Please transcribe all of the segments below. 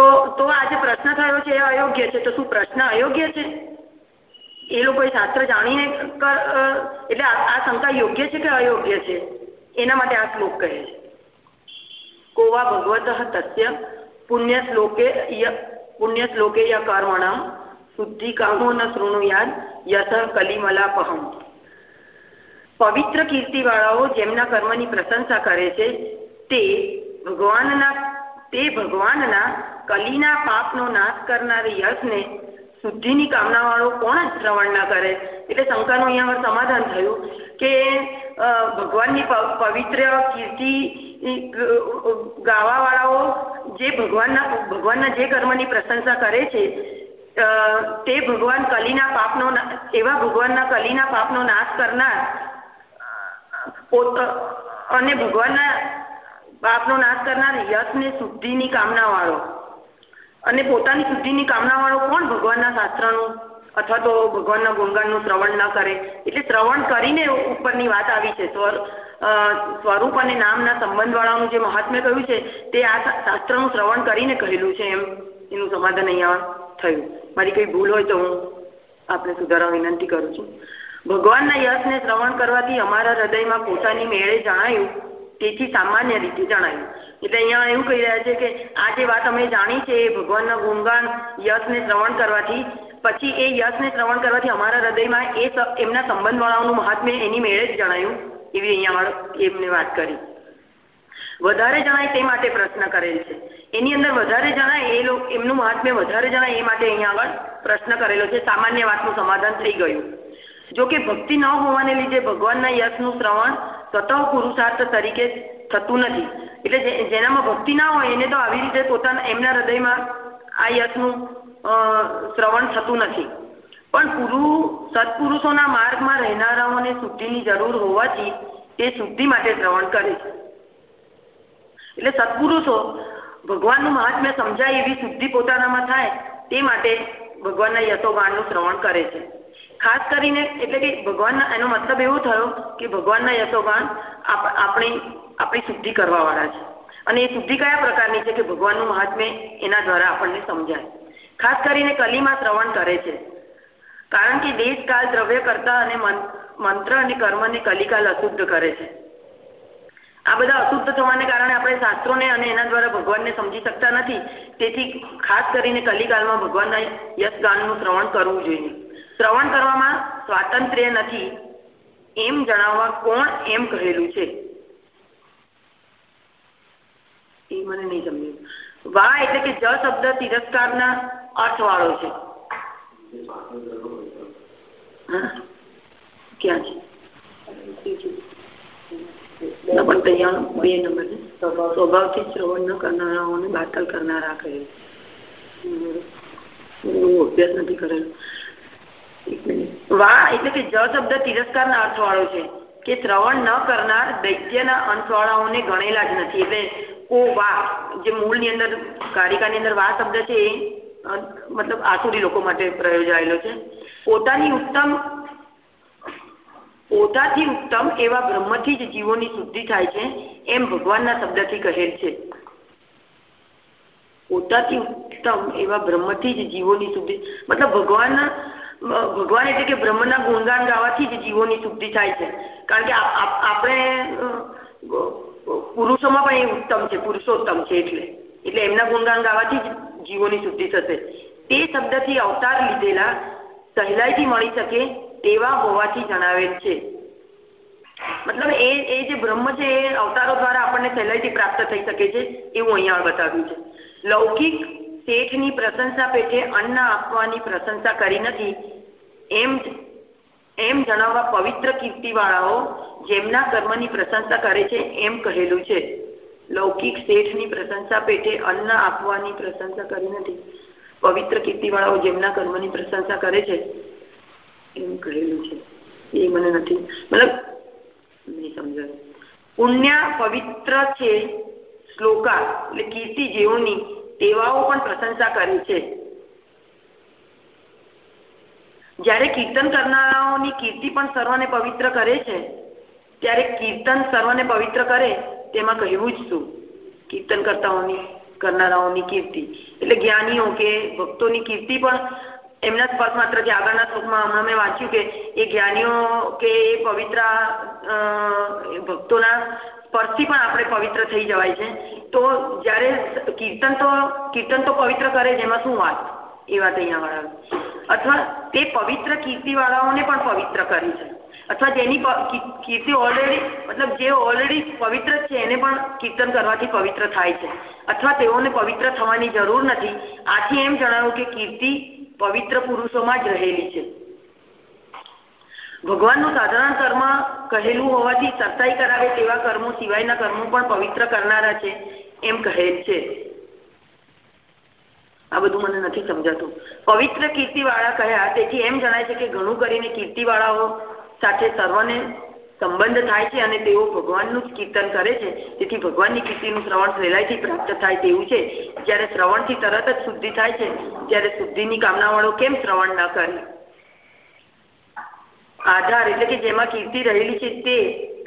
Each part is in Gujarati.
તો તો આ જે પ્રશ્ન થયો છે, એ અયોગ્ય છે? તો શું પ્રશ્ન અયોગ્ય છે? એ લોકોએ શાસ્ત્ર જાણીને એટલે આ શંકા યોગ્ય છે કે અયોગ્ય છે? એના માટે આ શ્લોક કહે છે. કોવા ભગવત તસ્ય પુણ્ય શ્લોકે પુણ્ય શ્લોકે ય કર્મણમ શુદ્ધિ કામો ન શૃણુયાદ યથ કલિમલાપહમ. પવિત્ર કીર્તિવાળાઓ જેમના કર્મની પ્રશંસા કરે છે, તે ભગવાનના તે ભગવાનના કલીના પાપનો નાશ કરનાર યશને શુદ્ધિની કામનાવાળો કોણ શ્રવણ ના કરે? એટલે શંકાનું અહીંયા સમાધાન થયું કે ભગવાનની પવિત્ર કીર્તિ ગાવાવાળાઓ જે ભગવાનના ભગવાનના જે કર્મની પ્રશંસા કરે છે તે ભગવાન કલીના પાપનો એવા ભગવાનના કલીના પાપનો નાશ કરનાર અને ભગવાનના પાપનો નાશ કરનાર યશને શુદ્ધિની કામના વાળો અને પોતાની શુદ્ધિની કામના વાળો કોણ ભગવાનના શાસ્ત્રનું? અથવા તો ભગવાનના ગુણગાનનું શ્રવણ ન કરે? એટલે શ્રવણ કરીને ઉપરની વાત આવી છે. સ્વર સ્વરૂપ અને નામના સંબંધવાળાનું જે મહાત્મ્ય કહ્યું છે, તે આ શાસ્ત્રનું શ્રવણ કરીને કહેલું છે એમ. એનું સમાધાન અહીંયા થયું. મારી કંઈ ભૂલ હોય તો હું આપને સુધારવા વિનંતી કરું છું. ભગવાનના યશને શ્રવણ કરવાથી અમારા હૃદયમાં પોતાની મેળે જણાયું તેથી સામાન્ય રીતે જણાયું. એટલે અહીંયા એવું કહી રહ્યા છે કે આ જે વાત અમે જાણી છે એ ભગવાનના ગુણગાન યશને શ્રવણ કરવાથી, પછી એ યશને શ્રવણ કરવાથી અમારા હૃદયમાં એ એમના સંબંધવાળાઓનું મહાત્મ્ય એની મેળે જ જણાયું. એવી અહીંયા એમને વાત કરી. વધારે જણાય તે માટે પ્રશ્ન કરેલ છે. એની અંદર વધારે જણાય એ લોકો એમનું મહાત્મ્ય વધારે જણાય એ માટે અહીંયા આગળ પ્રશ્ન કરેલો છે. સામાન્ય વાતનું સમાધાન થઈ ગયું. જો ભક્તિ ન હોવાને લીધે ભગવાનના યશનું શ્રવણ સ્વતઃ પુરુષાર્થ તરીકે થતું નથી. એટલે જેનામાં ભક્તિ ના હોય એને તો આવી રીતે પોતાના, એમના હૃદયમાં આ યશનું શ્રવણ થતું નથી. પણ પુરુ, સત્પુરુષોના માર્ગમાં રહેનારાઓને શુદ્ધિની જરૂર હોવાથી તે શુદ્ધિ માટે શ્રવણ કરે છે. એટલે સત્પુરુષો ભગવાનનું મહાત્મ્ય સમજાય એવી શુદ્ધિ પોતાનામાં થાય તે માટે ભગવાનના યશોગાનનું શ્રવણ કરે છે. ખાસ કરીને એટલે કે ભગવાનના, એનો મતલબ એવો થયો કે ભગવાનના યશોગાન આપણી આપણી શુદ્ધિ કરવાવાળા છે. અને એ શુદ્ધિ કયા પ્રકારની છે કે ભગવાનનું મહાત્મ્ય એના દ્વારા આપણને સમજાય. ખાસ કરીને કલીમાં શ્રવણ કરે છે. કારણ કે દેશ કાલ દ્રવ્ય કરતા અને મંત્ર અને કર્મને કલિકાલ અશુદ્ધ કરે છે. આ બધા અશુદ્ધ થવાને કારણે આપણે શાસ્ત્રોને અને એના દ્વારા ભગવાનને સમજી શકતા નથી. તેથી ખાસ કરીને કલિકાલમાં ભગવાનના યશગાનનું શ્રવણ કરવું જોઈએ. શ્રવણ કરવામાં સ્વાતંત્ર્ય નથી. એમ જણાવવા કોણ એમ કહેલું છે? એ મને નહીં સમજાયું વા એટલે કે જ શબ્દ ક્યાં છે? શ્રવણ ન કરનારાઓને બાતલ કરનારા કહે અભ્યાસ નથી કરેલો. વા એટલે કે જ શબ્દ તિરસ્કારના અર્થવાળો છે. કે શ્રવણ ન કરનાર દૈત્યના અંશવાળાઓને ગણેલા જ નથી. એટલે, ઓ વા જે મૂળની અંદર કારિકાની અંદર વા શબ્દ છે એ મતલબ આસુરી લોકો માટે પ્રયોજાયેલો છે. પોતાની ઉત્તમ, પોતાથી ઉત્તમ એવા બ્રહ્મથી જ જીવોની શુદ્ધિ થાય છે એમ ભગવાનના શબ્દથી કહેલ છે. પોતાથી ઉત્તમ એવા બ્રહ્મથી જ જીવોની શુદ્ધિ, મતલબ ભગવાનના ભગવાન એટલે કે બ્રહ્મના ગુણગાન ગાવાથી જ જીવોની શુદ્ધિ થાય છે. કારણ કે આપણે પુરુષોમાં પણ એ ઉત્તમ છે, પુરુષોત્તમ છે એટલે. એટલે એમના ગુણગાન ગાવાથી જ જીવોની શુદ્ધિ થશે. તે શબ્દથી અવતાર લીધેલા સહેલાઈથી મળી શકે તેવા હોવાથી જણાવેલ છે. મતલબ એ એ જે બ્રહ્મ છે એ અવતારો દ્વારા આપણને સહેલાઈથી પ્રાપ્ત થઈ શકે છે, એવું અહીંયા બતાવ્યું છે. લૌકિક શેઠની પ્રશંસા પેટે અન્ન આપવાની પ્રશંસા કરી નથી. એમ એમ જણાવવા પવિત્ર કીર્તિવાળાઓ જેમના કર્મની પ્રશંસા કરે છે એમ કહેલું છે. લૌકિક શેઠની પ્રશંસા પેટે અન્ન આપવાની પ્રશંસા કરી નથી. પવિત્ર કીર્તિવાળાઓ જેમના કર્મની પ્રશંસા કરે છે એમ કહેલું છે. એ મને નથી, મતલબ નહીં સમજાયું. પુણ્ય પવિત્ર છે શ્લોકા, એટલે કીર્તિ જેઓની તેવાઓ પણ પ્રશંસા કરી છે. જ્યારે કીર્તન કરનારાઓની કીર્તિ પણ સર્વને પવિત્ર કરે છે, ત્યારે કીર્તન સર્વને પવિત્ર કરે, તેમાં કહેવું જ શું? કીર્તન કરતાઓની, કરનારાઓની કીર્તિ. એટલે જ્ઞાનીઓ કે ભક્તોની કીર્તિ પણ એમના સ્પર્શ માત્રથી આગળના શ્લોકમાં હમણાં મેં વાંચ્યું કે એ જ્ઞાનીઓ કે એ પવિત્ર ભક્તોના સ્પર્શથી પણ આપણે પવિત્ર થઈ જવાય છે. તો જ્યારે કીર્તન તો કીર્તન તો પવિત્ર કરે, જેમાં શું વાત? એ વાત અહીંયા વાળા અથવા તે પવિત્ર કીર્તિવાળાઓને પણ પવિત્ર કરી છે. અથવા જેની કીર્તિ ઓલરેડી મતલબ જે ઓલરેડી પવિત્ર છે, એને પણ કીર્તન કરવાથી પવિત્ર થાય છે. અથવા તેઓને પવિત્ર થવાની જરૂર નથી. આથી એમ જણાવ્યું કે કીર્તિ પવિત્ર પુરુષોમાં જ રહેલી છે. ભગવાનનું સાધારણ કર્મ કહેલું હોવાથી સત્તાઈ કરાવે તેવા કર્મો સિવાયના કર્મો પણ પવિત્ર કરનારા છે, એમ કહે છે. આ બધું મને નથી સમજાતું. પવિત્ર કીર્તિવાળા કહ્યા, તેથી એમ જણાય છે કે ઘણું કરીને કીર્તિવાળાઓ સાથે સર્વને સંબંધ થાય છે અને તેઓ ભગવાનનું જ કીર્તન કરે છે. તેથી ભગવાનની કીર્તિનું શ્રવણ સહેલાઈથી પ્રાપ્ત થાય તેવું છે. જ્યારે શ્રવણથી તરત જ શુદ્ધિ થાય છે, ત્યારે શુદ્ધિની કામનાવાળો કેમ શ્રવણ ન કરે? આધાર એટલે કે જેમાં કીર્તિ રહેલી છે તે,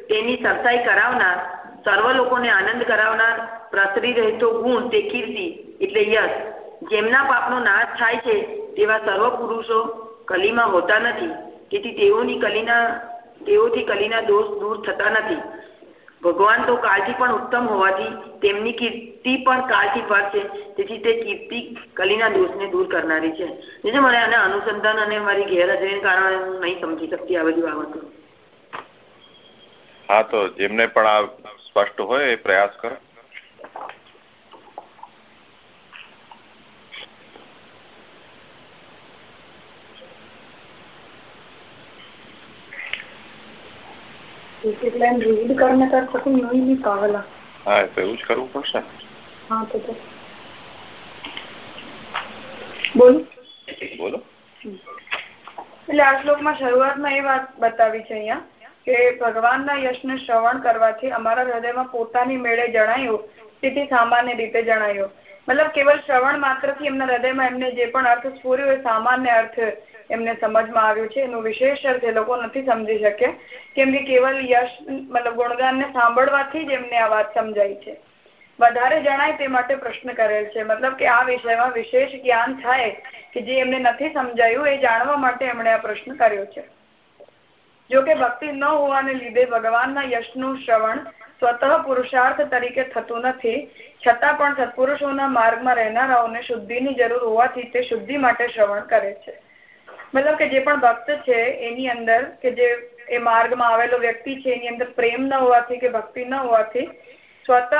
તેની સરસાઈ કરાવનાર, સર્વ લોકોને આનંદ કરાવનાર, પ્રસરી રહેતો ગુણ તે કીર્તિ એટલે યશ. જેમના પાપનો નાશ થાય છે તેવા સર્વ પુરુષો કલીમાં હોતા નથી. તેથી તેઓની કલીના, તેઓથી કલીના દોષ દૂર થતા નથી. ભગવાન તો કાળથી પણ ઉત્તમ હોવાથી તેમની કીર્તિ પણ કાળથી પર છે. તેથી તે કીર્તિ કલીના દોષને દૂર કરનારી છે. જે મને આને અનુસંધાન અને મારી ગેરહાજરીને કારણે હું નહીં સમજી શકતી આ બધી બાબતો. હા, તો જેમને પણ આ સ્પષ્ટ હોય એ પ્રયાસ કરે. એટલે એમ રીડ કરને કર પછી નહીં નહીં કાવલા હા તો એવું જ કરવું પડશે હા તો બોલો બોલો એટલે આ શ્લોકમાં શરૂઆતમાં એ વાત બતાવી છે અહીંયા કે ભગવાનના યશને શ્રવણ કરવાથી અમારા હૃદયમાં પોતાની મેળે જણાયું તેથી સામાન્ય રીતે જણાયો. મતલબ કેવલ શ્રવણ માત્રથી એમના હૃદયમાં એમને જે પણ અર્થ સ્ફૂર્યો એ સામાન્ય અર્થ એમને સમજમાં આવ્યું છે. એનું વિશેષ અર્થ એ લોકો નથી સમજી શકે. કેમ કે કેવલ યશ, મતલબ ગુણગાનને સાંભળવાથી જ એમને આ વાત સમજાય છે. વધારે જણાય તે માટે પ્રશ્ન કરેલ છે. મતલબ કે આ વિષયમાં વિશેષ જ્ઞાન થાય કે જે એમને નથી સમજાયું એ જાણવા માટે એમણે આ પ્રશ્ન કર્યો છે. જો કે ભક્તિ ન હોવાને લીધે ભગવાનના યશનું શ્રવણ સ્વતઃ પુરુષાર્થ તરીકે થતું નથી. છતાં પણ સત્પુરુષોના માર્ગમાં રહેનારાઓને શુદ્ધિની જરૂર હોવાથી તે શુદ્ધિ માટે શ્રવણ કરે છે. મતલબ કે જે પણ ભક્ત છે, એની અંદર કે જે એ માર્ગમાં આવેલો વ્યક્તિ છે, એની અંદર પ્રેમ ન હોવાથી કે ભક્તિ ન હોવાથી સ્વતઃ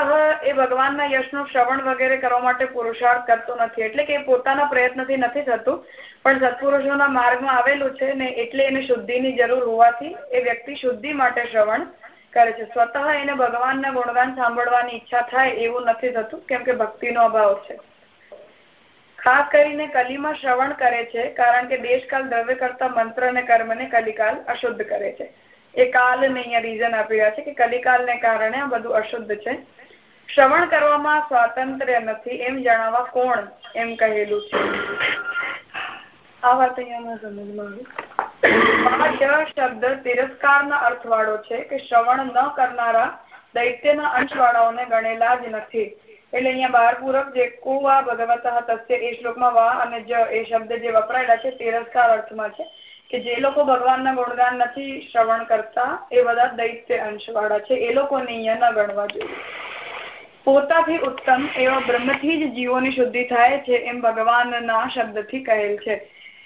એ ભગવાનના યશનું શ્રવણ વગેરે કરવા માટે પુરુષાર્થ કરતો નથી. એટલે કે પોતાના પ્રયત્નથી નથી થતું, પણ સત્પુરુષોના માર્ગમાં આવેલું છે ને એટલે એને શુદ્ધિની જરૂર હોવાથી એ વ્યક્તિ શુદ્ધિ માટે શ્રવણ કરે છે. સ્વતઃ એને ભગવાનના ગુણગાન સાંભળવાની ઈચ્છા થાય એવું નથી થતું, કેમ ભક્તિનો અભાવ છે. ખાસ કરીને કલીમાં શ્રવણ કરે છે, કારણ કે દેશકાલ દ્રવ્ય કરતા મંત્ર અને કર્મને કલિકાલ અશુદ્ધ કરે છે. એ કાલ ને અહીંયા રીઝન આપી રહ્યા છે કે કલિકાલને કારણે આ બધું અશુદ્ધ છે. શ્રવણ કરવામાં સ્વાતંત્ર્ય નથી એમ જણાવવા કોણ એમ કહેલું છે? આ વાત અહીંયા સમજમાં આવી. શબ્દ તિરસ્કારના અર્થવાળો છે કે શ્રવણ ન કરનારા દૈત્યના અંશવાળાઓને ગણેલા જ નથી. એટલે અહીંયા ભારપૂર્વક જે કુવા ભગવત તસ્ય એ શ્લોકમાં વા અને જ એ શબ્દ જે વપરાયેલા છે તિરસ્કાર અર્થમાં છે કે જે લોકો ભગવાનના ગુણગાન નથી શ્રવણ કરતા એ બધા દૈત્ય અંશવાળા છે. એ લોકોને અહીંયા ન ગણવા જોઈએ. પોતાથી ઉત્તમ એવા બ્રહ્મથી જ જીવોની શુદ્ધિ થાય છે એમ ભગવાનના શબ્દથી કહેલ છે.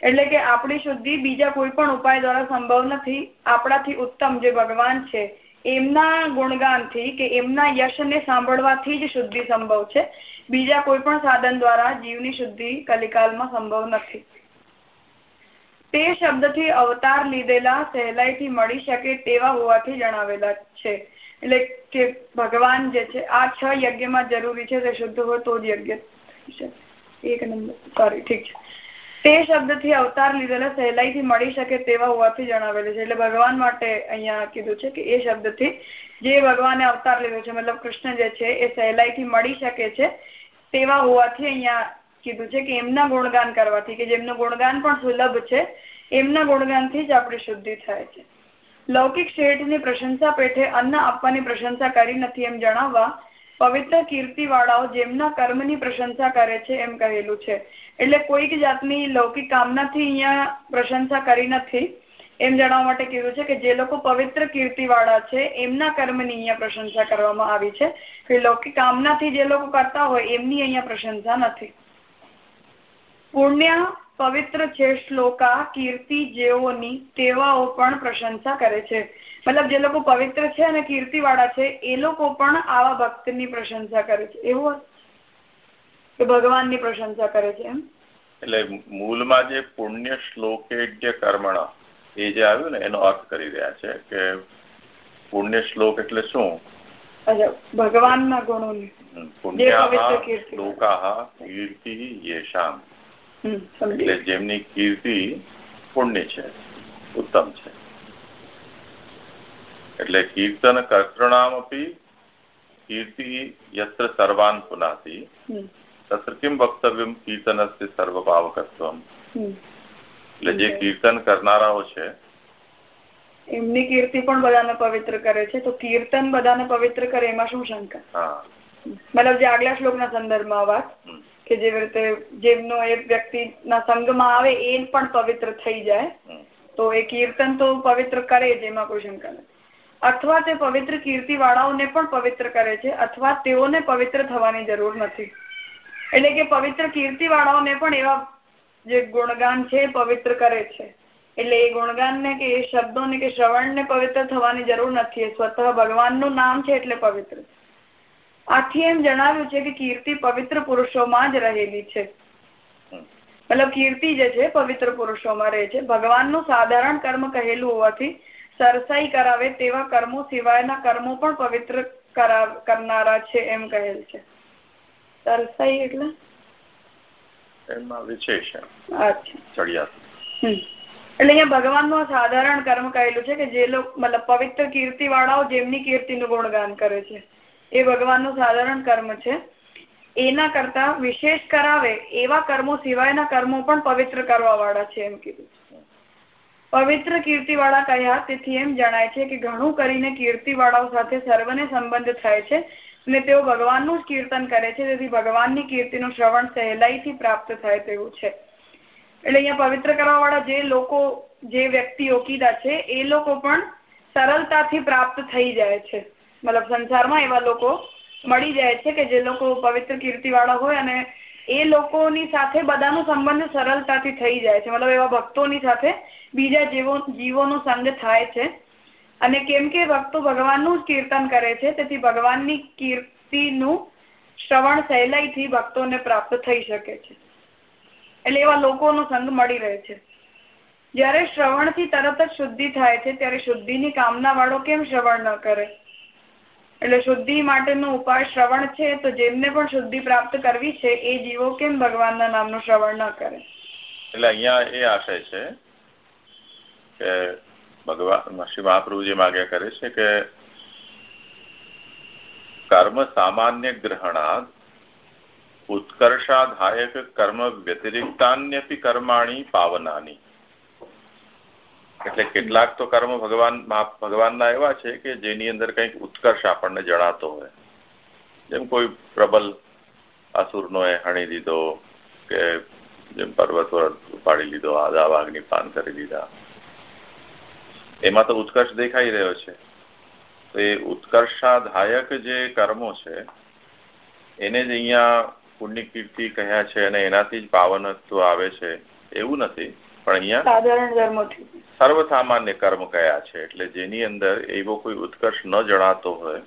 એટલે કે આપણી શુદ્ધિ બીજા કોઈ પણ ઉપાય દ્વારા સંભવ નથી. આપણાથી ઉત્તમ જે ભગવાન છે એમના ગુણગાનથી કે એમના યશને સાંભળવાથી જ શુદ્ધિ સંભવ છે. બીજા કોઈ પણ સાધન દ્વારા જીવની શુદ્ધિ કલિકાલમાં સંભવ નથી. તે શબ્દથી અવતાર લીધેલા સહેલાઈથી મળી શકે તેવા હોવાથી જણાવેલા છે. એટલે કે ભગવાન જે છે, આ છ યજ્ઞમાં જરૂરી છે તે શુદ્ધ હોય તો જ યજ્ઞ એક નંબર. સોરી ઠીક છે. તે શબ્દથી અવતાર લીધેલા સહેલાઈથી મળી શકે તેવા હોવાથી જણાવેલું છે. એટલે ભગવાન માટે અહીંયા કીધું છે કે એ શબ્દથી જે ભગવાને અવતાર લીધો છે, મતલબ કૃષ્ણ જે છે, એ સહેલાઈથી મળી શકે છે તેવા હોવાથી અહીંયા કીધું છે કે એમના ગુણગાન કરવાથી કે જેમનું ગુણગાન પણ સુલભ છે, એમના ગુણગાનથી જ આપણી શુદ્ધિ થાય છે. લૌકિક શેઠની પ્રશંસા પેઠે અન્ન આપવાની પ્રશંસા કરી નથી એમ જણાવવા પવિત્ર કીર્તિ વાળાઓ જેમના કર્મની પ્રશંસા કરે છે એમ કહેલું છે. એટલે કોઈક જાતની લૌકિક કામનાથી અહીંયા પ્રશંસા કરી નથી. એમ જણાવવા માટે કીધું છે કે જે લોકો પવિત્ર કીર્તિવાળા છે, એમના કર્મની અહીંયા પ્રશંસા કરવામાં આવી છે. કે લૌકિક કામનાથી જે લોકો કરતા હોય, એમની અહીંયા પ્રશંસા નથી. પુણ્ય પવિત્ર છે શ્લોકા, કીર્તિ જેઓની, તેવાઓ પણ પ્રશંસા કરે છે. મતલબ જે લોકો પવિત્ર છે અને કીર્તિવાળા છે એ લોકો પણ આવા ભક્તની પ્રશંસા કરે છે. એવું કે ભગવાનની પ્રશંસા કરે છે એમ? એટલે મૂળમાં જે પુણ્ય શ્લોકે કર્મણ એ જે આવ્યું ને એનો અર્થ કરી રહ્યા છે કે પુણ્ય શ્લોક એટલે શું? ભગવાનના ગુણોની. કીર્તિ. યેશામ. એટલે જેમની કીર્તિ પુણ્ય છે ઉત્તમ છે. એટલે કીર્તન કર્તૃણામ અપી કીર્તિ યત્ર સર્વાન પુનાતી. તત્ર કિમ વક્તવ્યમ કીર્તનસ્ય સર્વભાવકત્વમ. એટલે જે કીર્તન કરનારાઓ છે એમની કીર્તિ પણ બધાને પવિત્ર કરે છે તો કીર્તન બધાને પવિત્ર કરે એમાં શું શંકા? મતલબ જે આગલા શ્લોકના સંદર્ભમાં વાત કે જેવી રીતે જેમનો એ વ્યક્તિના સંઘમાં આવે એ પણ પવિત્ર થઈ જાય. તો એ કીર્તન તો પવિત્ર કરે જ એમાં કોઈ શંકા નથી. અથવા તે પવિત્ર કીર્તિ વાળાઓને પણ પવિત્ર કરે છે અથવા તેઓને પવિત્ર થવાની જરૂર નથી. એટલે કે પવિત્ર કીર્તિ વાળાઓને પણ એવા જે ગુણગાન છે પવિત્ર કરે છે. એટલે એ ગુણગાનને કે એ શબ્દોને કે શ્રવણને પવિત્ર થવાની જરૂર નથી. એ સ્વતઃ ભગવાનનું નામ છે એટલે પવિત્ર. આથી એમ જણાવ્યું છે કે કીર્તિ પવિત્ર પુરુષોમાં જ રહેલી છે. મતલબ કીર્તિ જે છે પવિત્ર પુરુષોમાં રહે છે. ભગવાનનું સાધારણ કર્મ કહેલું હોવાથી સરસાઈ કરાવે તેવા કર્મો સિવાયના કર્મો પણ પવિત્ર કરનારા છે એમ કહેલ છે. સરસાઈ એટલે? એમાં વિશેષણ. એટલે અહીંયા ભગવાનનું સાધારણ કર્મ કહેલું છે કે જે લોકો મતલબ પવિત્ર કીર્તિ વાળાઓ જેમની કીર્તિ નું ગુણગાન કરે છે. એ ભગવાનનું સાધારણ કર્મ છે. એના કરતા વિશેષ કરાવે એવા કર્મો સિવાયના કર્મો પણ પવિત્ર કરવા વાળા છે એમ કીધું પવિત્ર કીર્તિવાળા કયા? તેથી એમ જણાય છે કે ઘણું કરીને કીર્તિવાળાઓ સાથે સર્વને સંબંધ થાય છે અને તેઓ ભગવાનનું જ કીર્તન કરે છે. તેથી ભગવાનની કીર્તિનું શ્રવણ સહેલાઈથી પ્રાપ્ત થાય તેવું છે. એટલે અહીંયા પવિત્ર કરવા વાળા જે લોકો, જે વ્યક્તિઓ કીધા છે, એ લોકો પણ સરળતાથી પ્રાપ્ત થઈ જાય છે. મતલબ સંસારમાં એવા લોકો મળી જાય છે કે જે લોકો પવિત્ર કીર્તિવાળા હોય અને એ લોકોની સાથે બધાનો સંબંધ સરળતાથી થઈ જાય છે. મતલબ એવા ભક્તોની સાથે બીજા જીવો, જીવોનો સંગ થાય છે. અને કેમ કે ભક્તો ભગવાનનું જ કીર્તન કરે છે, તેથી ભગવાનની કીર્તિનું શ્રવણ સહેલાઈથી ભક્તોને પ્રાપ્ત થઈ શકે છે. એટલે એવા લોકોનો સંગ મળી રહે છે. જ્યારે શ્રવણથી તરત જ શુદ્ધિ થાય છે, ત્યારે શુદ્ધિની કામના વાળો કેમ શ્રવણ ન કરે? એટલે શુદ્ધિ માટેનો ઉપાય શ્રવણ છે, તો જેમને પણ શુદ્ધિ પ્રાપ્ત કરવી છે, એ જીવો કેમ ભગવાનના નામનું શ્રવણ ન કરે? એટલે અહીંયા એ આશય છે કે ભગવાન, શ્રી મહાપ્રભુ જે માગ્યા કરે છે કે કર્મ સામાન્ય ગ્રહણાદ ઉત્કર્ષાધાયક કર્મ વ્યતિરિક્તાન્યપી કર્માણી પાવનાની. એટલે કેટલાક તો કર્મ ભગવાન ભગવાનના એવા છે કે જેની અંદર કંઈક ઉત્કર્ષ આપણને જણાતો હોય. જેમ કોઈ પ્રબલ અસુરનો એ હણી દીધો કે જેમ પર્વત ઉપાડી લીધો આદા વાઘની પાન કરી દીધા. એમાં તો ઉત્કર્ષ દેખાઈ રહ્યો છે. તો એ ઉત્કર્ષાધાયક જે કર્મો છે, એને જ અહીંયા પુણ્ય કીર્તિ કહ્યા છે અને એનાથી જ પાવનત્વ આવે છે, એવું નથી. પણ અહીંયા સર્વસામાન્ય કર્મ કયા છે? એટલે જેની અંદર એવો કોઈ ઉત્કર્ષ ન જણાતો હોય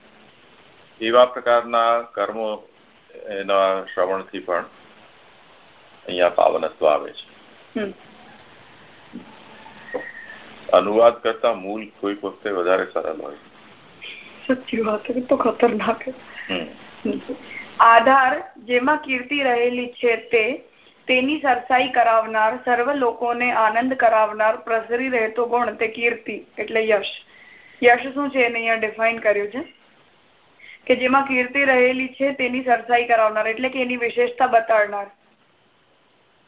એવા પ્રકારના કર્મો એના શ્રવણથી પણ અહીંયા પાવનત્વ આવે છે. અનુવાદ કરતા મૂળ કોઈ વખતે વધારે સરળ હોય. સચ્ચી વાત તો ખતરનાક આધાર જેમાં કીર્તિ રહેલી છે તે તેની સરસાઈ કરાવનાર, સર્વ લોકોને આનંદ કરાવનાર, પ્રસરી રહેતો ગુણ તે કીર્તિ એટલે યશ. યશ શું છે એને અહીંયા ડિફાઇન કર્યું છે? કે જેમાં કીર્તિ રહેલી છે તેની સરસાઈ કરાવનાર, એટલે કે એની વિશેષતા બતાડનાર.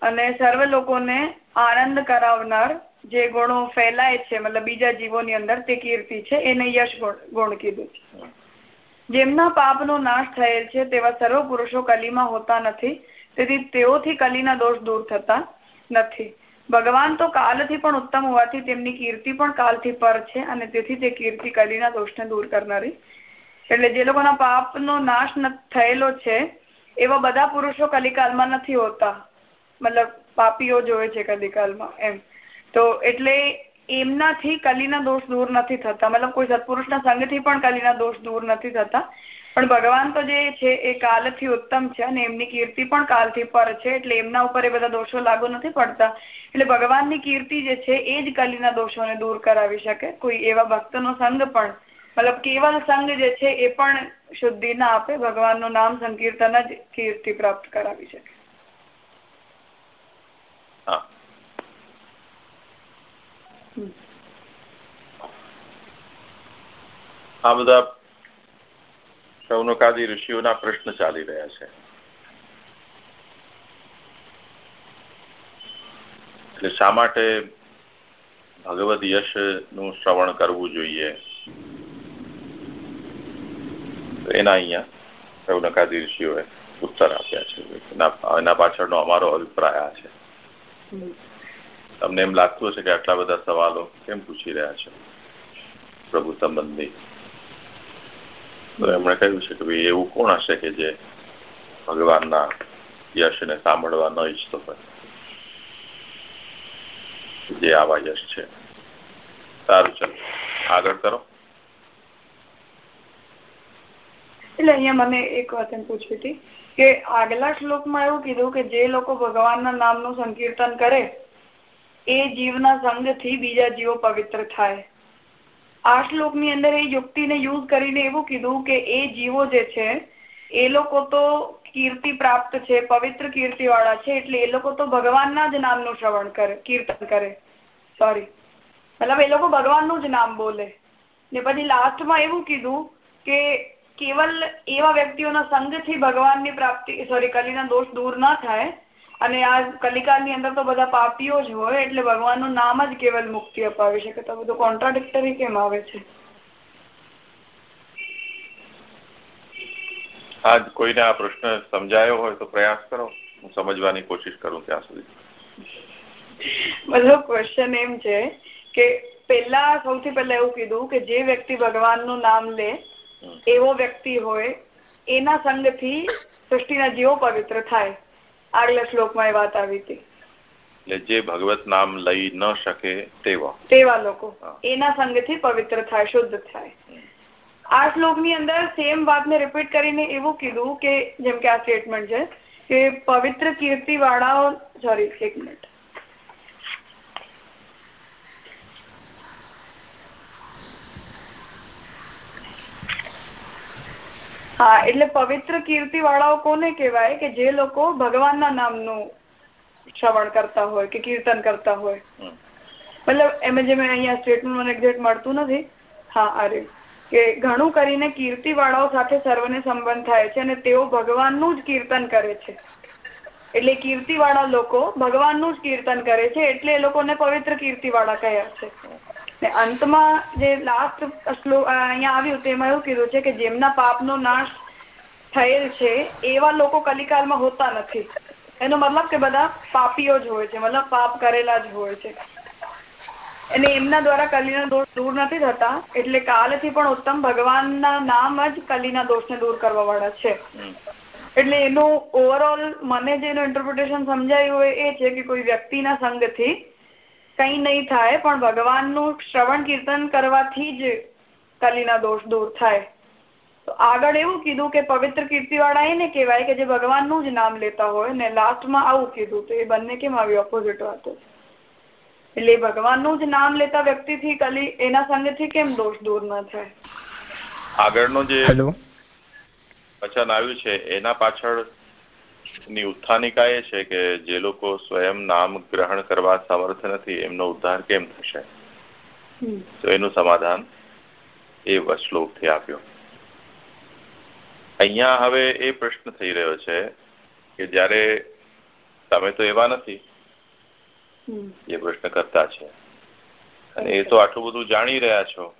અને સર્વ લોકોને આનંદ કરાવનાર જે ગુણો ફેલાય છે, મતલબ બીજા જીવોની અંદર તે કીર્તિ છે, એને યશ ગુણ કીધું છે. જેમના પાપનો નાશ થયેલ છે તેવા સર્વ પુરુષો કલીમાં હોતા નથી. તેથી તેઓથી કલીના દોષ દૂર થતા નથી. ભગવાન તો કાલથી પણ ઉત્તમ હોવાથી તેમની કીર્તિ પણ કાલથી પર છે અને તેથી તે કીર્તિ કલીના દોષને દૂર કરનારી. એટલે જે લોકોના પાપનો નાશ થયેલો છે, એવા બધા પુરુષો કલિકાલમાં નથી હોતા. મતલબ પાપીઓ જોવે છે કલિકાલમાં એમ. તો એટલે એમનાથી કલીના દોષ દૂર નથી થતા. મતલબ કોઈ સત્પુરુષના સંગથી પણ કલીના દોષ દૂર નથી થતા. પણ ભગવાન તો જે છે એ કાલથી ઉત્તમ છે અને એમની કીર્તિ પણ કાલથી પર છે એટલે એમના ઉપર એ બધા દોષો લાગુ નથી પડતા. એટલે ભગવાનની કીર્તિ જે છે એ જ કલીના દોષોને દૂર કરાવી શકે. કોઈ એવા ભક્તનો સંગ પણ મતલબ કેવલ સંગ જે છે એ પણ શુદ્ધિ ના આપે ભગવાનનું નામ સંકીર્તન જ કીર્તિ પ્રાપ્ત કરાવી શકે. આ બધા સૌનકાદી ઋષિઓના પ્રશ્ન ચાલી રહ્યા છે. એટલે શા માટે ભગવદ યશનું શ્રવણ કરવું જોઈએ? એના અહીંયા સૌનકાદી ઋષિઓએ ઉત્તર આપ્યા છે. એના પાછળનો અમારો અભિપ્રાય આ છે. તમને એમ લાગતું હશે કે આટલા બધા સવાલો કેમ પૂછી રહ્યા છે? પ્રભુ સંબંધી તો એમણે કહ્યું છે કે ભાઈ એવું કોણ હશે કે જે ભગવાનના યશને સાંભળવા ન ઈચ્છતો હોય? જે આવા યશ છે. સારું, ચાલો. આગળ કરો. એટલે અહીંયા મને એક વાત એમ પૂછવી હતી કે આગલા શ્લોકમાં એવું કીધું કે જે લોકો ભગવાનના નામનું સંકીર્તન કરે, એ જીવના સંગથી બીજા જીવો પવિત્ર થાય. આ શ્લોકની અંદર એ યુક્તિને યુઝ કરીને એવું કીધું કે એ જીવો જે છે, એ લોકો તો કીર્તિ પ્રાપ્ત છે, પવિત્ર કીર્તિ વાળા છે, એટલે એ લોકો તો ભગવાનના જ નામનું શ્રવણ કરે, કીર્તન કરે. સોરી મતલબ એ લોકો ભગવાનનું જ નામ બોલે. ને પછી લાસ્ટમાં એવું કીધું કે કેવલ એવા વ્યક્તિઓના સંગથી ભગવાનની પ્રાપ્તિ સોરી કલીના દોષ દૂર ના થાય અને આ કલિકાની અંદર તો બધા પાપીઓ જ હોય એટલે ભગવાનનું નામ જ કેવલ મુક્તિ અપાવી શકે તો બધું કોન્ટ્રાડિક્ટરી કેમ આવે છે? આજ કોઈને આ પ્રશ્ન સમજાયો હોય તો પ્રયાસ કરો. હું સમજવાની કોશિશ કરું ત્યાં સુધી. બધો ક્વેશ્ચન એમ છે કે પેલા સૌથી પહેલા એવું કીધું કે જે વ્યક્તિ ભગવાનનું નામ લે એવો વ્યક્તિ હોય એના સંગથી સૃષ્ટિના જીવો પવિત્ર થાય. આગલા શ્લોકમાં એ વાત આવી હતી. એટલે જે ભગવત નામ લઈ ન શકે તેવા. તેવા લોકો. એના સંગથી પવિત્ર થાય શુદ્ધ થાય. આ શ્લોકની અંદર સેમ વાતને રિપીટ કરીને એવું કીધું કે જેમ કે આ સ્ટેટમેન્ટ છે કે પવિત્ર કીર્તિ વાળાઓ સોરી એક મિનિટ હા એટલે પવિત્ર કીર્તિ વાળાઓ કોને કહેવાય? કે જે લોકો ભગવાનના નામનું શ્રવણ કરતા હોય કે કીર્તન કરતા હોય. મતલબ એમ જે મેં અહીંયા સ્ટેટમેન્ટ મને એક્ઝેક્ટ મળતું નથી. હા અરે. કે ઘણું કરીને કીર્તિ વાળાઓ સાથે સર્વને સંબંધ થાય છે અને તેઓ ભગવાનનું જ કીર્તન કરે છે. એટલે કીર્તિ વાળા લોકો ભગવાનનું જ કીર્તન કરે છે એટલે એ લોકોને પવિત્ર કીર્તિ વાળા કહ્યા છે. અંતમાં જે લાસ્ટ શ્લોક અહીંયા આવ્યું તેમાં એવું કીધું છે કે જેમના પાપનો નાશ થયેલ છે, એવા લોકો કલિકાલમાં હોતા નથી. એનો મતલબ કે બધા પાપીઓ જ હોય છે, મતલબ પાપ કરેલા જ હોય છે. અને એમના દ્વારા કલીના દોષ દૂર નથી થતા, એટલે કાલથી પણ ઉત્તમ ભગવાનના નામ જ કલીના દોષને દૂર કરવા વાળા છે. એટલે એનું ઓવરઓલ મને જેનું ઇન્ટરપ્રિટેશન સમજાયું હોય એ છે કે કોઈ વ્યક્તિના સંગથી કંઈ નહીં થાય પણ ભગવાનનું શ્રવણ કીર્તન કરવાથી જ કલીના દોષ દૂર થાય. તો આગળ એવું કીધું કે પવિત્ર કીર્તિવાળા એને કહેવાય કે જે ભગવાનનું જ નામ લેતા હોય ને લાસ્ટમાં આવું કીધું તો એ બંને કેમ આવી ઓપોઝિટ વાતો? એટલે ભગવાનનું જ નામ લેતા વ્યક્તિથી કલી એના સંગથી કેમ દોષ દૂર ન થાય? આગળનો જે વચન આવ્યું છે એના પાછળ ની ઉત્થાનિકા એ છે કે જે લોકો સ્વયં નામ ગ્રહણ કરવા સમર્થ નથી એમનો ઉદ્ધાર કેમ થશે? તો એનું સમાધાન એ શ્લોકથી આપ્યો. અહીંયા હવે એ પ્રશ્ન થઈ રહ્યો છે કે જ્યારે તમે તો એવા નથી જે પ્રશ્ન કરતા છે. અને એ તો આટલું બધું જાણી રહ્યા છો.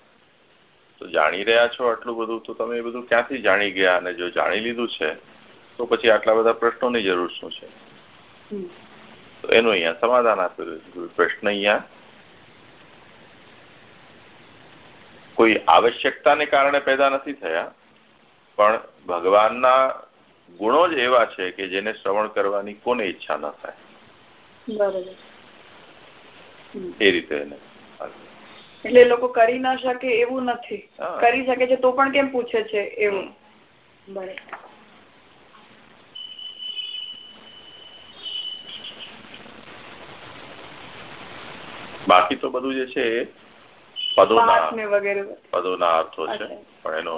તો જાણી રહ્યા છો આટલું બધું તો તમે એ બધું ક્યાંથી જાણી ગયા? અને જો જાણી લીધું છે તો પછી આટલા બધા પ્રશ્નોની જરૂર શું છે? તો એનું અહીંયા સમાધાન આપેલું પ્રશ્ન અહીંયા કોઈ આવશ્યકતાને કારણે પેદા નથી થયા પણ ભગવાનના ગુણો જ એવા છે કે જેને શ્રવણ કરવાની કોને ઈચ્છા ન થાય. એ રીતે એને એટલે લોકો કરી ના શકે એવું નથી. કરી શકે છે તો પણ કેમ પૂછે છે એવું? બાકી તો બધું જે છે એ પદોના પદોના અર્થો છે. પણ એનો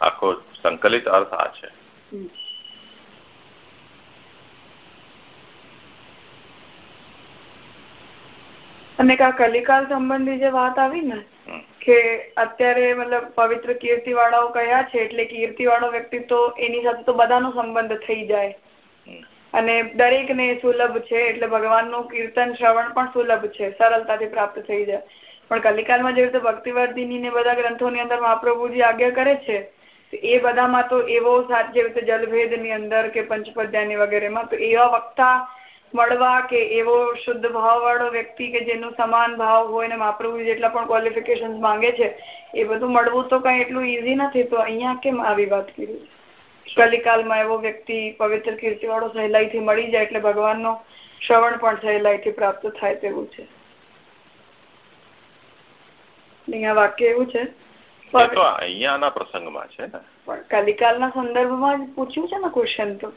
આખો સંકલિત અર્થ આ છે. અને કા કલિકાલ સંબંધી જે વાત આવી ને કે અત્યારે મતલબ પવિત્ર કીર્તિ વાળાઓ કયા છે એટલે કીર્તિ વાળો વ્યક્તિ તો એની સાથે તો બધાનો સંબંધ થઈ જાય. અને દરેક ને સુલભ છે, એટલે ભગવાનનું કીર્તન, શ્રવણ પણ સુલભ છે, સરળતાથી પ્રાપ્ત થઈ જાય. પણ કલિકાલમાં જેવી રીતે ભક્તિવર્ધિની ને બધા ગ્રંથોની અંદર મહાપ્રભુજી આજ્ઞા કરે છે એ બધામાં તો એવો જેવી રીતે જલભેદની અંદર કે પંચપદ્યાની વગેરેમાં, તો એવા વક્તા મળવા કે એવો શુદ્ધ ભાવ વાળો વ્યક્તિ કે જેનું સમાન ભાવ હોય ને મહાપ્રભુ જેટલા પણ ક્વોલિફિકેશન માંગે છે, એ બધું મળવું તો કઈ એટલું ઈઝી નથી, તો અહીંયા કેમ આવી વાત કરી કલિકાલમાં એવો વ્યક્તિ પવિત્ર કીર્તિ વાળો સહેલાઈથી મળી જાય એટલે ભગવાનનો શ્રવણ પણ સહેલાઈથી પ્રાપ્ત થાય તેવું છે. વાક્ય એવું છે. અહિયાંના પ્રસંગમાં છે ને. પૂછ્યું છે ને ક્વેશ્ચન તો?